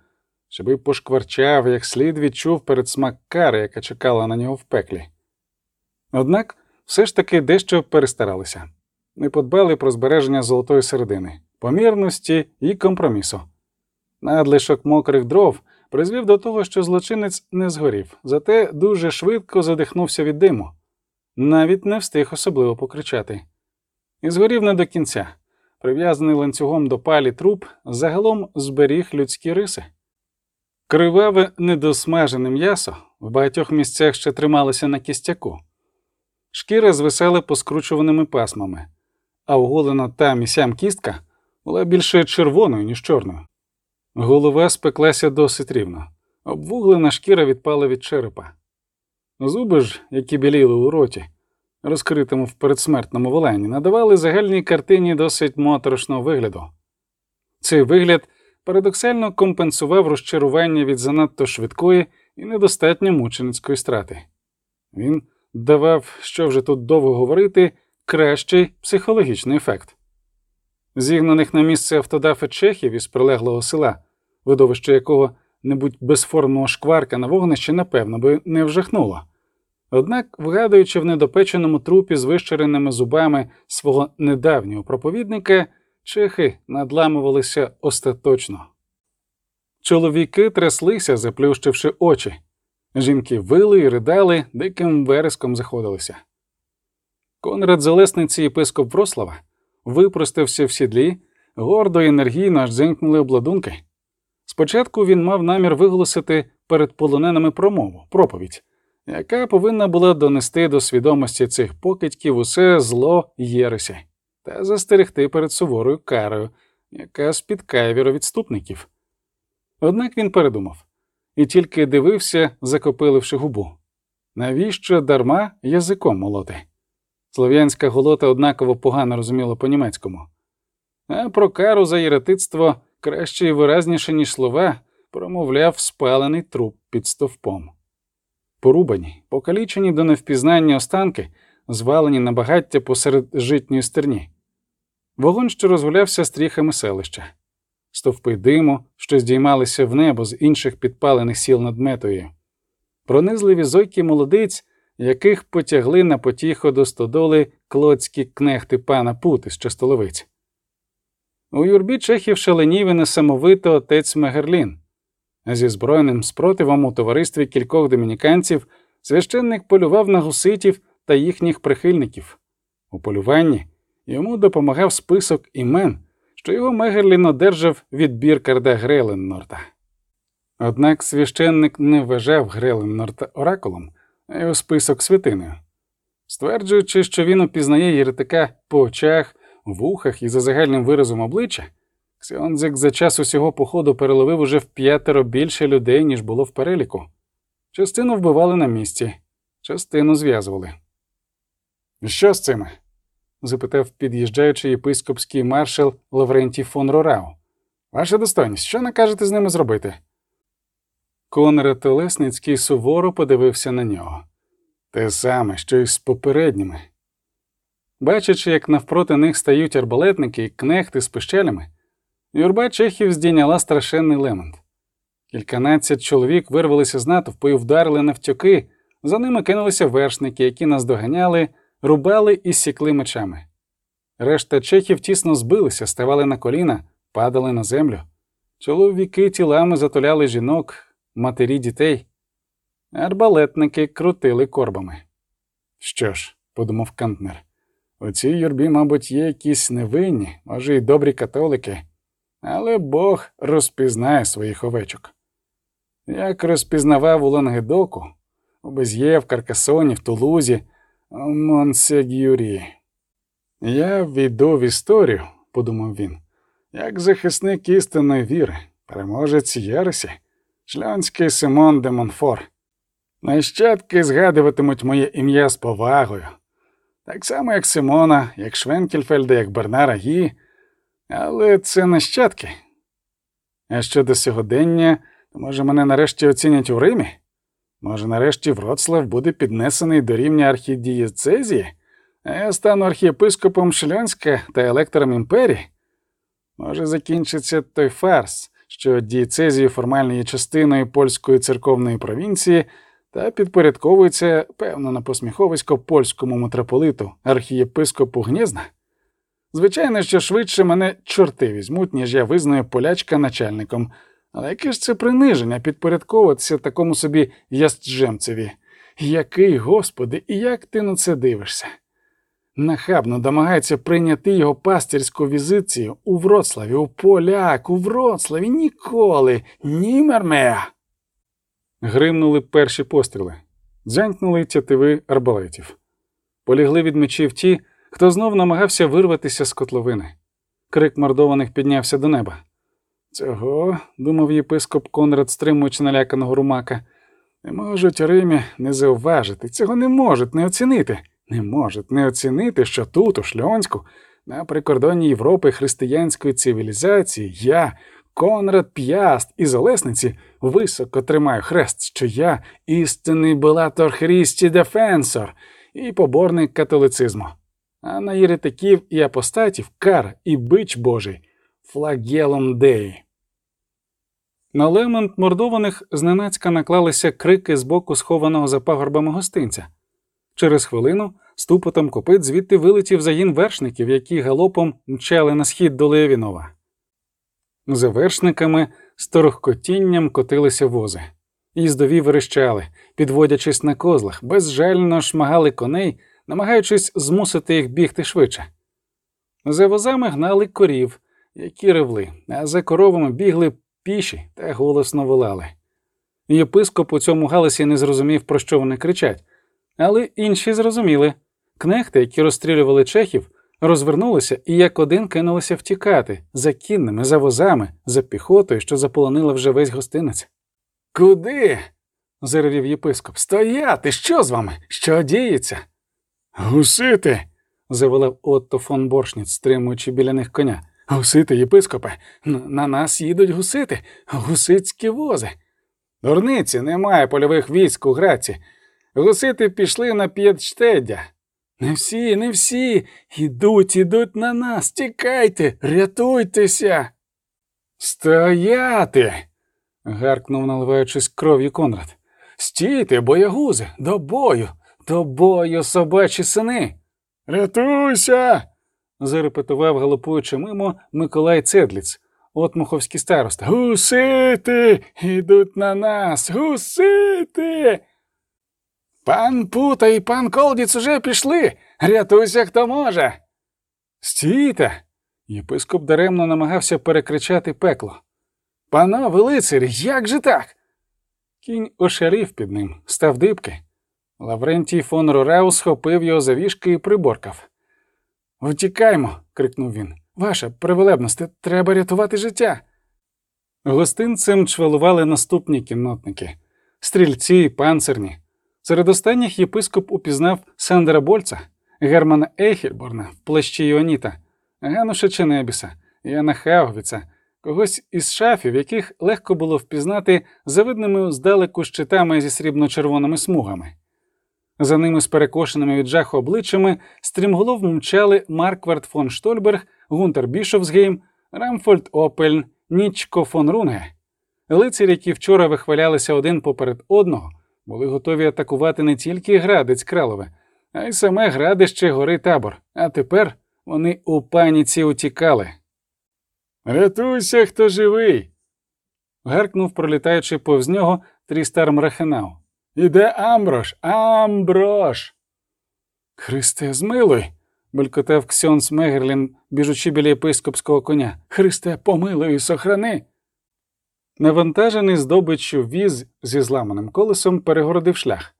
щоб і пошкварчав, як слід відчув перед смак кари, яка чекала на нього в пеклі. Однак все ж таки дещо перестаралися не подбали про збереження золотої середини, помірності і компромісу. Надлишок мокрих дров призвів до того, що злочинець не згорів, зате дуже швидко задихнувся від диму, навіть не встиг особливо покричати. І згорів не до кінця, прив'язаний ланцюгом до палі труп, загалом зберіг людські риси. Криваве недосмажене м'ясо в багатьох місцях ще трималося на кістяку. Шкіра звисала поскручуваними пасмами, а оголена там і сям кістка була більше червоною, ніж чорною. Голова спеклася досить рівно, обвуглена шкіра відпала від черепа. Зуби ж, які біліли у роті, розкритому в передсмертному воланні, надавали загальній картині досить моторошного вигляду. Цей вигляд парадоксально компенсував розчарування від занадто швидкої і недостатньо мученицької страти. Він давав, що вже тут довго говорити, кращий психологічний ефект. зігнаних на місце автодафи чехів із прилеглого села, видовище якого небудь безформного шкварка на вогнище, напевно, би не вжахнуло. Однак, вгадуючи в недопеченому трупі з вищереними зубами свого недавнього проповідника, чехи надламувалися остаточно. Чоловіки тряслися, заплющивши очі. Жінки вили і ридали, диким вереском заходилися. Конрад Залесниці єпископ Врослава випростався в сідлі, гордо і енергійно аж дзенькнули обладунки. Спочатку він мав намір виголосити перед полоненими промову, проповідь, яка повинна була донести до свідомості цих покидьків усе зло Єресі та застерегти перед суворою карою, яка спіткає віровідступників. Однак він передумав і тільки дивився, закопиливши губу. Навіщо дарма язиком молоти? Слов'янська голота однаково погано розуміла по німецькому, а про кару за єретицтво краще і виразніше, ніж слова, промовляв спалений труп під стовпом. Порубані, покалічені до невпізнання останки, звалені на багаття посеред житньої стерні. Вогонь, що розгулявся стріхами селища, стовпи диму, що здіймалися в небо з інших підпалених сіл над метою, пронизливі зойки молодиць, яких потягли на потіху до стодоли клоцькі кнехти пана Пути з частоловиць. У юрбі чехів шаленів і несамовито отець Мегерлін. Зі збройним спротивом у товаристві кількох домініканців священник полював на гуситів та їхніх прихильників. У полюванні йому допомагав список імен, що його Мегерлін одержав від Біркарда Греленнорта. Однак священник не вважав Греленнорта оракулом, а його список святиною, стверджуючи, що він упізнає єретика по очах, вухах і за загальним виразом обличчя. Ксьонзик за час усього походу переловив уже в п'ятеро більше людей, ніж було в переліку. Частину вбивали на місці, частину зв'язували. Що з цими? запитав під'їжджаючий єпископський маршал Лаврентій фон Рорау. Ваша достойність, що накажете з ними зробити? Конрад Олесницький суворо подивився на нього. Те саме, що й з попередніми. Бачачи, як навпроти них стають арбалетники і кнехти з пищелями, юрба чехів здійняла страшенний лемент. Кільканадцять чоловік вирвалися з натовпу і вдарили навтьоки, за ними кинулися вершники, які нас доганяли, рубали і сікли мечами. Решта чехів тісно збилися, ставали на коліна, падали на землю. Чоловіки тілами затуляли жінок, матері дітей. Арбалетники крутили корбами. Що ж, подумав Кантнер, у цій юрбі, мабуть, є якісь невинні, може, й добрі католики, але Бог розпізнає своїх овечок. Як розпізнавав у Лангедоку, у Без'є, в Каркасоні, в Тулузі, у Монсегюрі. Я війду в історію, подумав він, як захисник істинної віри, переможець Єресі, шльонський Симон де Монфор. Нащадки згадуватимуть моє ім'я з повагою, так само, як Симона, як Швенкельфельда, як Бернара Гі, але це нащадки. А щодо сьогодення, то може мене нарешті оцінять у Римі? Може, нарешті Вроцлав буде піднесений до рівня архідієцезії, а я стану архієпископом Шльонська та електором імперії? Може, закінчиться той фарс, що дієцезія формально частиною польської церковної провінції та підпорядковується, певно, на посміховисько польському митрополиту, архієпископу Гнєзна? Звичайно, що швидше мене чорти візьмуть, ніж я визнаю полячка начальником. Але яке ж це приниження підпорядковуватися такому собі ястжемцеві? Який, господи, і як ти на це дивишся? Нахабно домагається прийняти його пастирську візицію у Вроцлаві, у поляк, у Вроцлаві ніколи, ні мермеа. Гримнули перші постріли, дзянькнули тятиви арбалетів. Полігли від мечів ті, хто знов намагався вирватися з котловини. Крик мордованих піднявся до неба. Цього, думав єпископ Конрад, стримуючи наляканого румака, не можуть Римі не зауважити, цього не можуть не оцінити, не можуть не оцінити, що тут, у Шльонську, на прикордонні Європи християнської цивілізації, я, Конрад П'яст із Олесниці, високо тримаю хрест, що я істинний белатор Хрісті Дефенсор і поборник католицизму. а на єретиків і апостатів кар і бич Божий флагелом деї. На лемент мордованих зненацька наклалися крики з боку схованого за пагорбами гостинця. Через хвилину ступотом копит звідти вилетів загін вершників, які галопом мчали на схід до Левінова. За вершниками з торохкотінням котилися вози. Їздові верещали, підводячись на козлах, безжально шмагали коней, намагаючись змусити їх бігти швидше. За возами гнали корів, які ревли, а за коровами бігли піші та голосно волали. Єпископ у цьому галасі не зрозумів, про що вони кричать, але інші зрозуміли. Кнехти, які розстрілювали чехів, розвернулися і як один кинулися втікати за кінними, за возами, за піхотою, що заполонила вже весь гостинець. Куди? заревів єпископ. Стояти! Що з вами? Що діється? Гусити. заволав Отто фон Боршніц, стримуючи біля них коня. Гусити, єпископе, на нас їдуть гусити, гусицькі вози. Дурниці, немає польових військ у Граці. Гусити пішли на П'єдштедя. Не всі, не всі. Ідуть, ідуть на нас. Тікайте, рятуйтеся. Стояти. гаркнув, наливаючись кров'ю Конрад. Стійте, боягузи, до бою, до бою, собачі сини. Рятуйся. зарепетував, галопуючи мимо Миколай Цедліц, отмуховський староста. Гусити. Ідуть на нас. Гусити. Пан Пута і пан Колдіц уже пішли. Рятуйся, хто може. Стійте. Єпископ даремно намагався перекричати пекло. Панове лицарі, як же так? Кінь ошарів під ним, став дибки. Лаврентій фон Рорау схопив його за вішки і приборкав. Втікаймо, крикнув він. Ваша привелебність, треба рятувати життя. Гостинцем чвалували наступні кіннотники стрільці панцирні. Серед останніх єпископ упізнав Сандера Больца, Германа Ейхельборна в плащі Іоніта, Гануша Ченебіса, Яна Хаугвіца, когось із шафів, яких легко було впізнати за видними здалеку щитами зі срібно-червоними смугами. За ними з перекошеними від жаху обличчями стрімголов мчали Марквард фон Штольберг, Гунтер Бішовсгейм, Рамфольд Опельн, Нічко фон Рунге. Лицарі, які вчора вихвалялися один поперед одного, були готові атакувати не тільки Градець Кралове, а й саме Градище Гори Табор. А тепер вони у паніці утікали. Рятуйся, хто живий. гаркнув, пролітаючи повз нього Трістар Мрахенау. Іде Амброш. Амброш. Христе, змилуй. белькотав Ксьонс Мегерлін, біжучи біля єпископського коня. Христе, помилуй і сохрани. Навантажений здобиччю віз зі зламаним колесом перегородив шлях.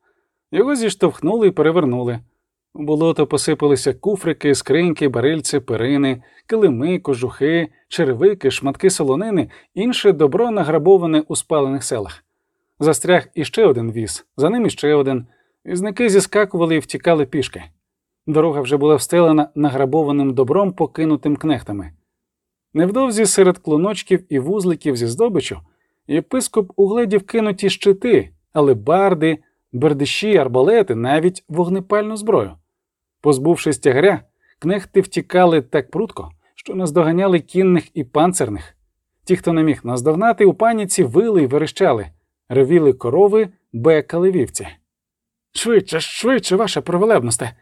Його зіштовхнули і перевернули. У болото посипалися куфрики, скриньки, барильці, перини, килими, кожухи, черевики, шматки солонини, інше добро награбоване у спалених селах. Застряг іще один віз, за ним іще один. Візники зіскакували і втікали пішки. Дорога вже була встелена награбованим добром, покинутим кнехтами. Невдовзі серед клоночків і вузликів зі здобичу єпископ угледів кинуті щити, алебарди, бердиші, арбалети, навіть вогнепальну зброю. Позбувшись тягаря, кнехти втікали так прутко, що наздоганяли кінних і панцирних. Ті, хто не міг наздогнати, у паніці вили й верещали, ревіли корови, бекали вівці. Швидше, швидше, ваша провелебносте,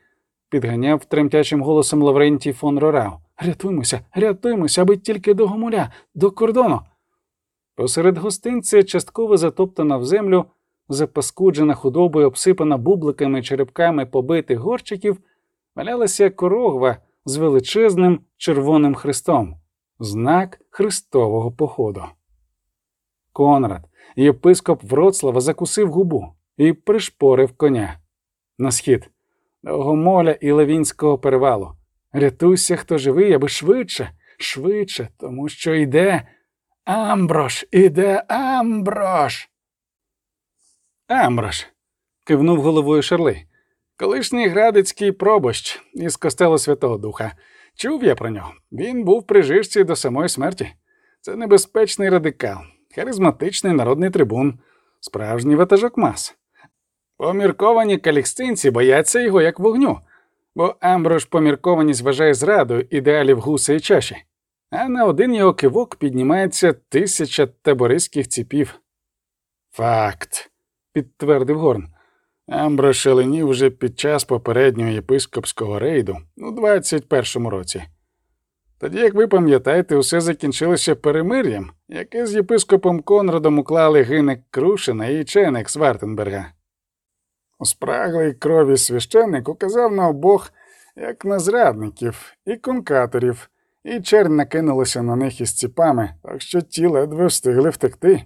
підганяв тремтячим голосом Лаврентій фон Рорау. Рятуймося, рятуймося, аби тільки до гомуля, до кордону. Посеред гостинця, частково затоптана в землю, запаскуджена худобою, обсипана бубликами, черепками побитих горчиків, валялася корогва з величезним червоним хрестом, знак Христового походу. Конрад, єпископ Вроцлава, закусив губу і пришпорив коня. На схід, до Гомоля і Левінського перевалу. Рятуйся, хто живий, аби швидше, швидше, тому що йде Амброш, іде Амброш. Амброш. кивнув головою Шерли. Колишній градицький пробощ із костелу Святого Духа. Чув я про нього. Він був при жишці до самої смерті. Це небезпечний радикал, харизматичний народний трибун, справжній ватажок мас. Помірковані калікстинці бояться його як вогню. Бо Амброш поміркованість вважає зрадою ідеалів гуса і чаші, а на один його кивок піднімається тисяча табориських ціпів. Факт. Підтвердив Горн. Амбро шаленів уже під час попереднього єпископського рейду у 21-му році. Тоді, як ви пам'ятаєте, усе закінчилося перемир'ям, яке з єпископом Конрадом уклали гинек Крушина і Ченек з Вартенберга. Спраглий крові священник указав на обох, як на зрадників і конкаторів, і чернь накинулася на них із ціпами, так що ті ледве встигли втекти.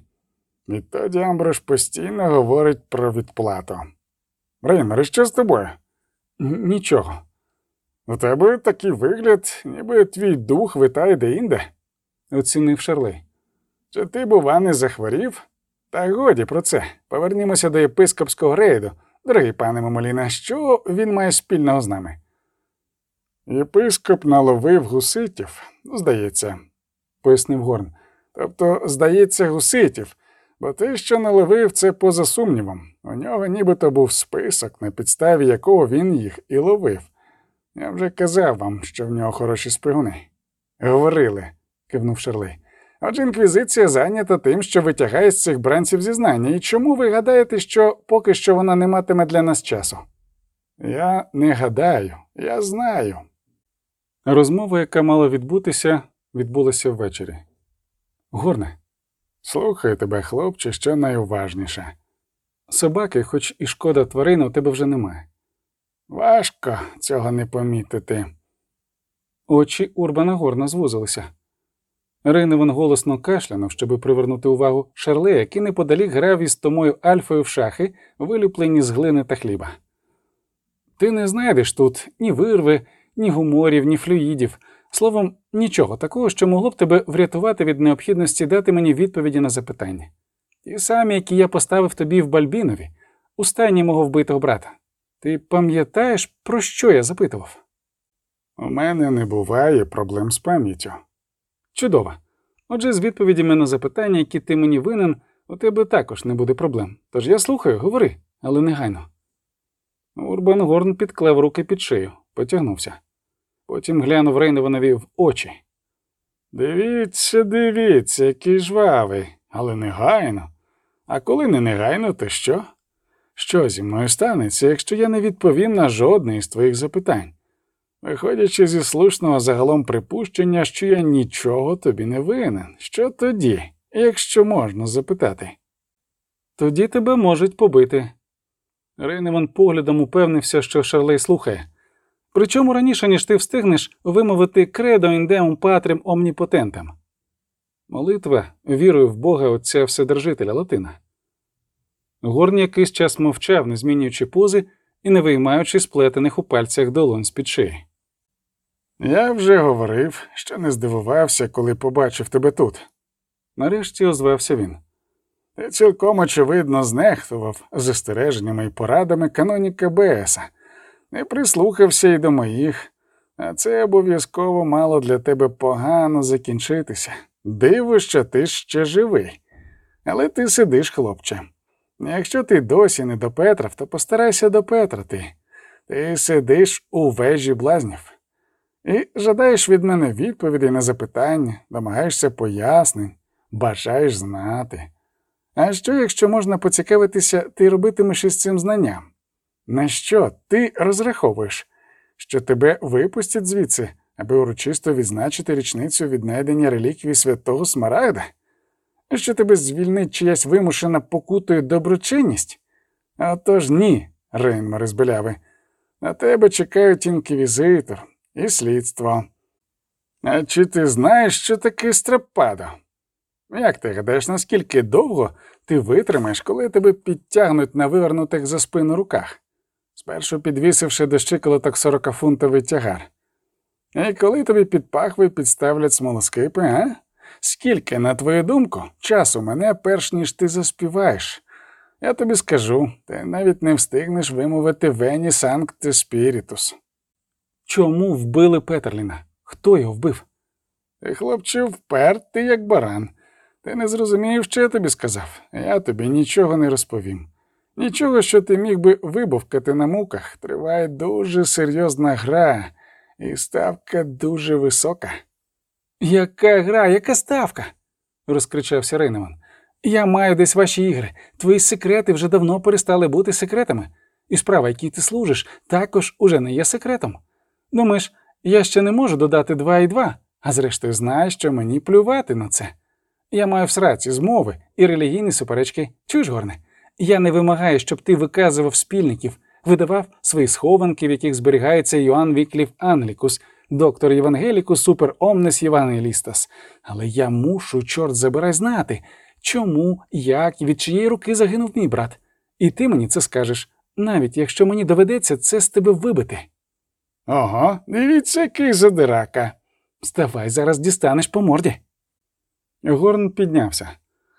Відтоді Амброш постійно говорить про відплату. Реймер, що з тобою? Нічого. У тебе такий вигляд, ніби твій дух витає де-інде. Оцінив Шарлей. Чи ти, бува, не захворів? Та годі про це. Повернімося до єпископського рейду. Дорогий пане Мамоліна, що він має спільного з нами? Єпископ наловив гуситів, здається, пояснив Горн. Тобто, здається, гуситів, бо те, що наловив, це поза сумнівом. У нього нібито був список, на підставі якого він їх і ловив. Я вже казав вам, що в нього хороші спигуни. Говорили, кивнув Шерлей. Отже, інквізиція зайнята тим, що витягає з цих бранців зізнання. І чому ви гадаєте, що поки що вона не матиме для нас часу? Я не гадаю, я знаю. Розмова, яка мала відбутися, відбулася ввечері. Горне, Слухаю тебе, хлопче, що найуважніше. собаки, хоч і шкода тварин, у тебе вже немає. Важко цього не помітити. Очі Урбана Горна звузилися. Рейневан голосно кашлянув, щоби привернути увагу Шарле, який неподалік грав із томою Альфою в шахи, вилюплені з глини та хліба. Ти не знайдеш тут ні вирви, ні гуморів, ні флюїдів, словом, нічого такого, що могло б тебе врятувати від необхідності дати мені відповіді на запитання. Ті самі, які я поставив тобі в Бальбінові, у стайні мого вбитого брата. Ти пам'ятаєш, про що я запитував? У мене не буває проблем з пам'яттю. Чудово. Отже, з відповідями на запитання, які ти мені винен, у тебе також не буде проблем. Тож я слухаю, говори, але негайно. Урбан Горн підклав руки під шию, потягнувся. Потім глянув Рейневанові в очі. Дивіться, дивіться, який жвавий, але негайно. А коли не негайно, то що? Що зі мною станеться, якщо я не відповім на жодне із твоїх запитань? Виходячи зі слушного загалом припущення, що я нічого тобі не винен, що тоді, якщо можна запитати? Тоді тебе можуть побити. Рейневан поглядом упевнився, що Шарлей слухає. Причому раніше, ніж ти встигнеш вимовити кредо індеум патрім омніпотентам. Молитва вірою в Бога Отця Вседержителя Латина. Горн якийсь час мовчав, не змінюючи пози і не виймаючи сплетених у пальцях долонь з під шиї. Я вже говорив, що не здивувався, коли побачив тебе тут. Нарешті озвався він. Ти цілком очевидно знехтував застереженнями і порадами каноніка Беса, не прислухався й до моїх, а це обов'язково мало для тебе погано закінчитися. Диво, що ти ще живий. Але ти сидиш, хлопче. Якщо ти досі не допетрав, то постарайся допетрати. Ти сидиш у вежі блазнів. І жадаєш від мене відповідей на запитання, домагаєшся пояснень, бажаєш знати. А що, якщо можна поцікавитися, ти робитимеш із цим знанням? На що ти розраховуєш? Що тебе випустять звідси, аби урочисто відзначити річницю віднайдення реліквії святого Смарагда? Що тебе звільнить чиясь вимушена покутою доброчинність? Отож ні, Рейнмар із Беляви. На тебе чекають інквізитор і слідство. А чи ти знаєш, що таке стрападо? Як ти гадаєш, наскільки довго ти витримаєш, коли тебе підтягнуть на вивернутих за спину руках, спершу підвісивши до щиколоток 40-фунтовий тягар? І коли тобі під пахви підставлять смолоскипи, а? Скільки, на твою думку, часу мене, перш ніж ти заспіваєш? Я тобі скажу, ти навіть не встигнеш вимовити Вені Санкт Спірітус. Чому вбили Петерліна? Хто його вбив? Ти, хлопче, впертий, як баран. Ти не зрозумів, що я тобі сказав. Я тобі нічого не розповім. Нічого, що ти міг би вибовкати на муках, триває дуже серйозна гра, і ставка дуже висока. Яка гра, яка ставка? розкричався Рейнеман. Я маю десь ваші ігри. Твої секрети вже давно перестали бути секретами, і справа, якій ти служиш, також уже не є секретом. Думаєш, я ще не можу додати два і два, а зрештою знаєш, що мені плювати на це. Я маю в сраці змови і релігійні суперечки. Чуєш, горне? Я не вимагаю, щоб ти виказував спільників, видавав свої схованки, в яких зберігається Йоанн Віклів Англікус, доктор Євангелікус Супер Омнес Євангелістас. Але я мушу, чорт забирай, знати, чому, як і від чиєї руки загинув мій брат. І ти мені це скажеш, навіть якщо мені доведеться це з тебе вибити. Ого, дивіться, який задирака. Ставай, зараз дістанеш по морді. Горн піднявся.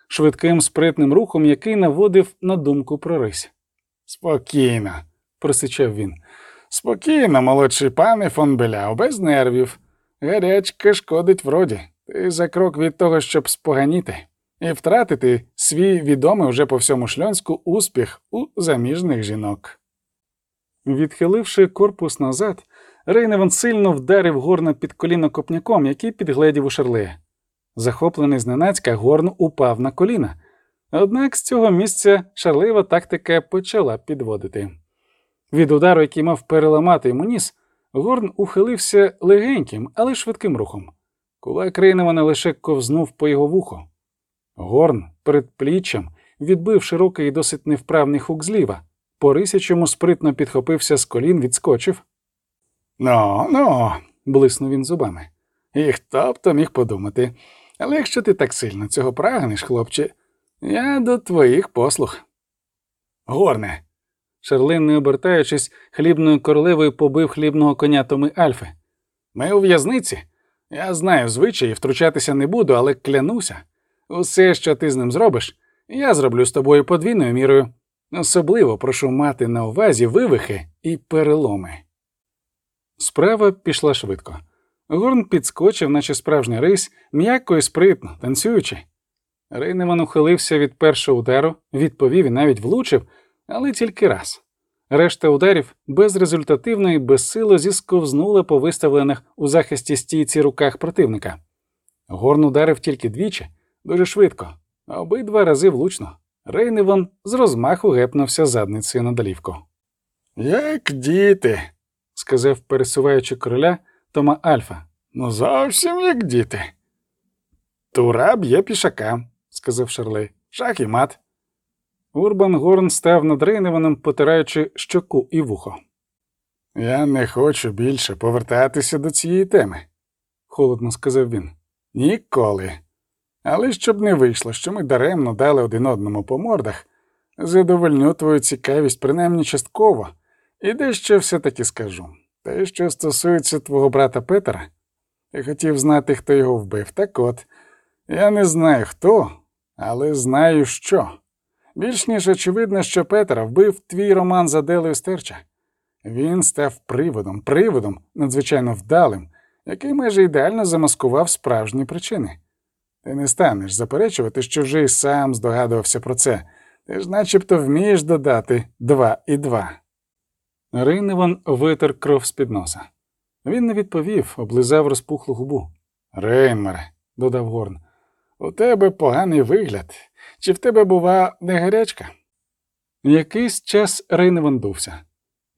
Швидким спритним рухом, який наводив на думку про рись. Спокійно, просичав він. Спокійно, молодший пане фон Беляу, без нервів. Гарячка шкодить вроді. Ти за крок від того, щоб споганіти і втратити свій відомий уже по всьому шльонську успіх у заміжних жінок. Відхиливши корпус назад, Рейневан сильно вдарив горна під коліно копняком, який підгледів у шарлея. Захоплений зненацька, горн упав на коліна. Однак з цього місця шарлеєва тактика почала підводити. Від удару, який мав переламати йому ніс, горн ухилився легеньким, але швидким рухом. Кулак Рейневана лише ковзнув по його вуху. Горн перед пліччям відбив широкий і досить невправний хук зліва, по рисячому спритно підхопився з колін, відскочив. Ну, ну, блиснув він зубами. І хто б то міг подумати. Але якщо ти так сильно цього прагнеш, хлопче, я до твоїх послуг. Горне. Шарлин, не обертаючись, хлібною королевою побив хлібного коня Томи Альфи. Ми у в'язниці. Я знаю звичаї, втручатися не буду, але клянуся. Усе, що ти з ним зробиш, я зроблю з тобою подвійною мірою. Особливо прошу мати на увазі вивихи і переломи. Справа пішла швидко. Горн підскочив, наче справжній рись, м'яко і спритно, танцюючи. Рейневан ухилився від першого удару, відповів і навіть влучив, але тільки раз. Решта ударів безрезультативно і безсило зісковзнула по виставлених у захисті стійці руках противника. Горн ударив тільки двічі, дуже швидко, обидва рази влучно. Рейневан з розмаху гепнувся задницею на долівку. Як діти, сказав, пересуваючи короля Тома Альфа. Ну, зовсім як діти. Тура б'є пішака, сказав Шарлей. Шах і мат. Урбан Горн став над Рейневаном, потираючи щоку і вухо. Я не хочу більше повертатися до цієї теми, холодно сказав він. Ніколи. Але щоб не вийшло, що ми даремно дали один одному по мордах, задовольню твою цікавість принаймні частково, і дещо все-таки скажу. Те, що стосується твого брата Петера, ти хотів знати, хто його вбив. Так от, я не знаю хто, але знаю що. Більш ніж очевидно, що Петера вбив твій роман за Делою Стерча. Він став приводом, приводом надзвичайно вдалим, який майже ідеально замаскував справжні причини. Ти не станеш заперечувати, що вже й сам здогадувався про це. Ти ж начебто вмієш додати два і два. Рейневан витер кров з під носа. Він не відповів, облизав розпухлу губу. Рейнмере, додав Горн, у тебе поганий вигляд. Чи в тебе, бува, не гарячка? Якийсь час Рейневан дувся.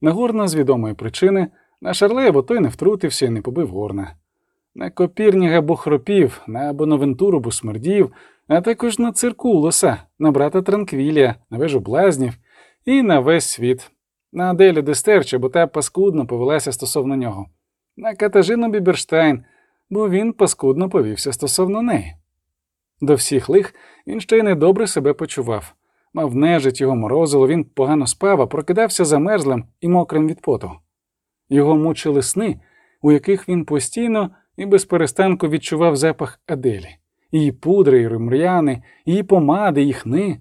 На Горна з відомої причини, на Шарлея, бо той не втрутився і не побив Горна. На Копірніга бо хропів, на Бонавентуру бо смердів, а також на цирку лоса, на брата Транквілія, на вежу блазнів і на весь світ, на Аделю Дестерча, бо та паскудно повелася стосовно нього, на Катажину Біберштайн, бо він паскудно повівся стосовно неї. До всіх лих він ще й недобре себе почував. Мав нежить його морозило, він погано спав, а прокидався замерзлим і мокрим від поту. Його мучили сни, у яких він постійно і без перестанку відчував запах Аделі, її пудри і румряни, її помади, її хни,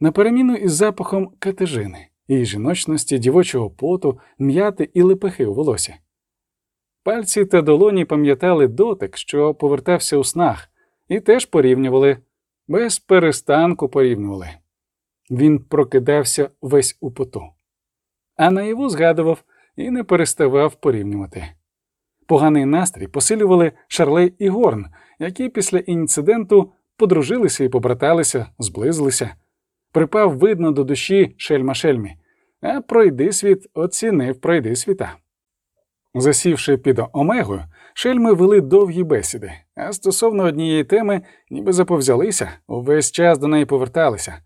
на переміну із запахом катежини, її жіночності, дівочого поту, м'яти і лепехи у волосі. Пальці та долоні пам'ятали дотик, що повертався у снах, і теж порівнювали, без перестанку порівнювали. Він прокидався весь у поту. А наяву згадував і не переставав порівнювати. Поганий настрій посилювали Шарлей і Горн, які після інциденту подружилися і побраталися, зблизилися. Припав видно до душі шельма шельмі, а пройди світ оцінив пройди світа. Засівши під омегою, шельми вели довгі бесіди, а стосовно однієї теми, ніби заповзялися, увесь час до неї поверталися,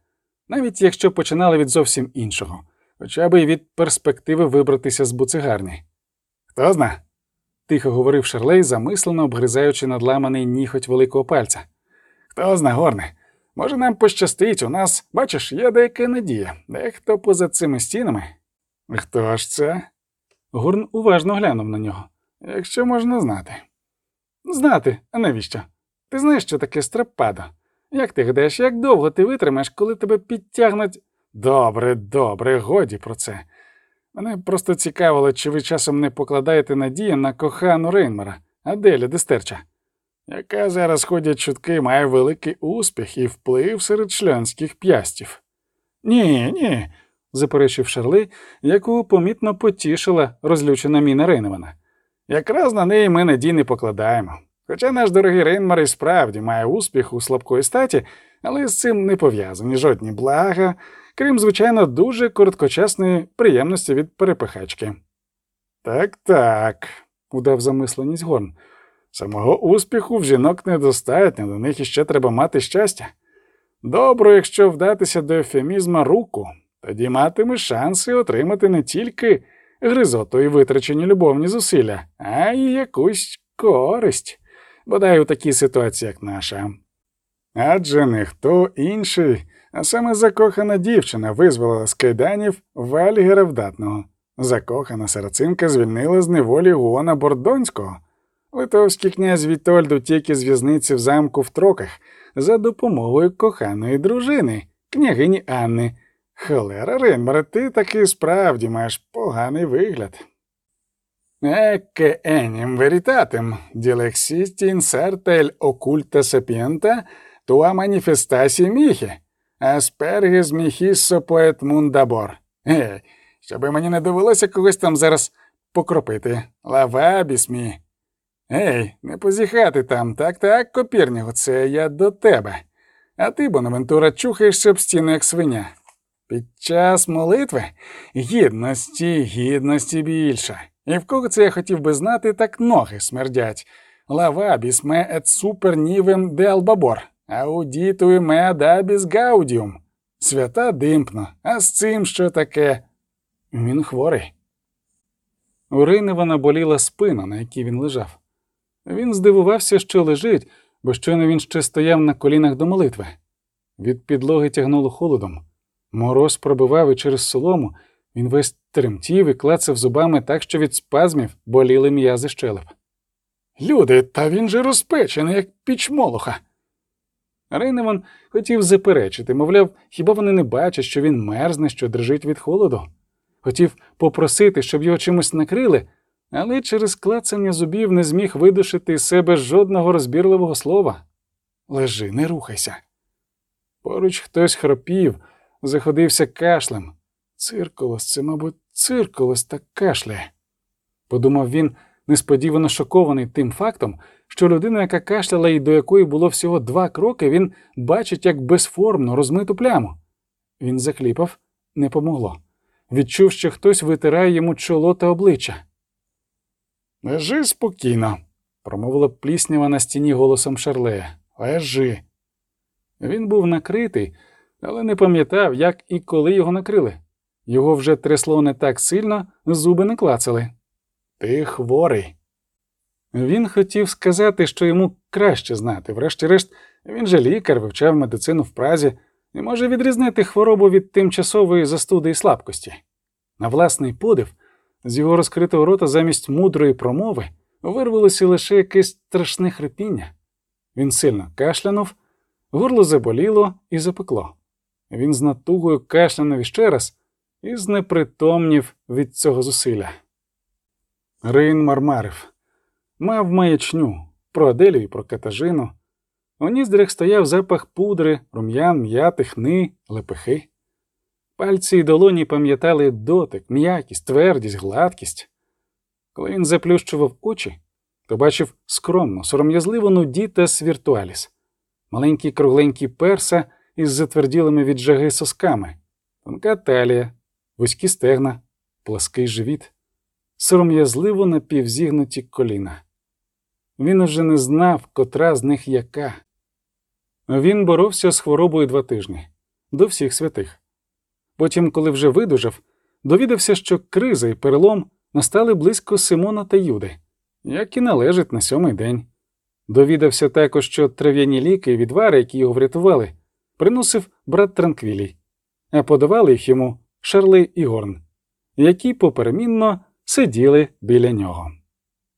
навіть якщо починали від зовсім іншого, хоча б і від перспективи вибратися з буцигарні. Хто зна? тихо говорив Шарлей, замислено обгризаючи надламаний ніхоть великого пальця. Хто зна, горне, може нам пощастить, у нас, бачиш, є деяка надія, дехто поза цими стінами. Хто ж це? Горн уважно глянув на нього. Якщо можна знати. Знати, а навіщо? Ти знаєш, що таке стрападо? Як ти гадаєш, як довго ти витримаєш, коли тебе підтягнуть? Добре, добре, годі про це. Мене просто цікавило, чи ви часом не покладаєте надії на кохану Рейнмера, Аделя Дестерча, яка зараз ходять чутки, має великий успіх і вплив серед члянських п'ястів. Ні, ні, заперечив Шарли, яку помітно потішила розлючена міна Рейневана. Якраз на неї ми надій не покладаємо. Хоча наш дорогий Рейнмар і справді має успіх у слабкої статі, але з цим не пов'язані жодні блага, крім, звичайно, дуже короткочасної приємності від перепихачки. Так, так, удав замисленість Горн. Самого успіху в жінок недостатньо, до них іще треба мати щастя. Добре, якщо вдатися до ефемізма руку, тоді матимеш шанси отримати не тільки гризоту і витрачені любовні зусилля, а й якусь користь, бодай у такій ситуації, як наша. Адже ніхто інший, а саме закохана дівчина визволила з кайданів Вальгера Вдатного. Закохана сарацинка звільнила з неволі Гуона Бордонського. Литовський князь Вітольд утік із в'язниці в замку в троках за допомогою коханої дружини, княгині Анни. Холера, Рейнмаре, ти таки справді маєш поганий вигляд. Ecce enim veritatem, dilexisti incerta et occulta sapientiae, туа маніфестасі міхі, аспергес міхіссо поет мундабор. Ей, щоби мені не довелося когось там зараз покропити. Лавабіс мі. Ей, не позіхати там, так так, Копірнього, це я до тебе. А ти, Бонавентура, чухаєшся об стіну, як свиня. Під час молитви гідності, гідності більше. І в кого це я хотів би знати, так ноги смердять. Lavabis me et super nivem dealbabor, auditui meo dabis gaudium. Свята Димпно, а з цим що таке? Він хворий. У Рейневана боліла спина, на якій він лежав. Він здивувався, що лежить, бо щойно він ще стояв на колінах до молитви. Від підлоги тягнуло холодом. Мороз пробивав і через солому, він весь тремтів і клацав зубами так, що від спазмів боліли м'язи щелеп. Люди, та він же розпечений, як піч молоха. Рейневан хотів заперечити, мовляв, хіба вони не бачать, що він мерзне, що дрижить від холоду. Хотів попросити, щоб його чимось накрили, але через клацання зубів не зміг видушити із себе жодного розбірливого слова. Лежи, не рухайся. Поруч хтось хропів, заходився кашлем. Цирколос, це, мабуть, цирколос так кашляє. Подумав він, несподівано шокований тим фактом, що людина, яка кашляла і до якої було всього два кроки, він бачить як безформну розмиту пляму. Він закліпав, не помогло. Відчув, що хтось витирає йому чоло та обличчя. Лежи спокійно, промовила пліснява на стіні голосом Шарлея. Лежи. Він був накритий, але не пам'ятав, як і коли його накрили. Його вже трясло не так сильно, зуби не клацали. Ти хворий. Він хотів сказати, що йому краще знати. Врешті-решт, він же лікар, вивчав медицину в Празі і може відрізнити хворобу від тимчасової застуди і слабкості. На власний подив, з його розкритого рота замість мудрої промови вирвалося лише якесь страшне хрипіння. Він сильно кашлянув, горло заболіло і запекло. Він з натугою кашлянув іще раз і знепритомнів від цього зусилля. Рейн мармарив, мав маячню про Аделю і про катажину. У ніздрях стояв запах пудри, рум'ян, м'яти, хни, лепехи. Пальці й долоні пам'ятали дотик, м'якість, твердість, гладкість. Коли він заплющував очі, то бачив скромно, сором'язливо нудіта свіртуаліс, маленькі кругленькі перса із затверділими від жаги сосками, тонка талія, вузькі стегна, плаский живіт, сором'язливо напівзігнуті коліна. Він уже не знав, котра з них яка. Він боровся з хворобою два тижні до всіх святих. Потім, коли вже видужав, довідався, що криза і перелом настали близько Симона та Юди, як і належить на сьомий день. Довідався також, що трав'яні ліки і відвари, які його врятували, приносив брат Транквілій, а подавали їх йому Шарли і Горн, які поперемінно сиділи біля нього.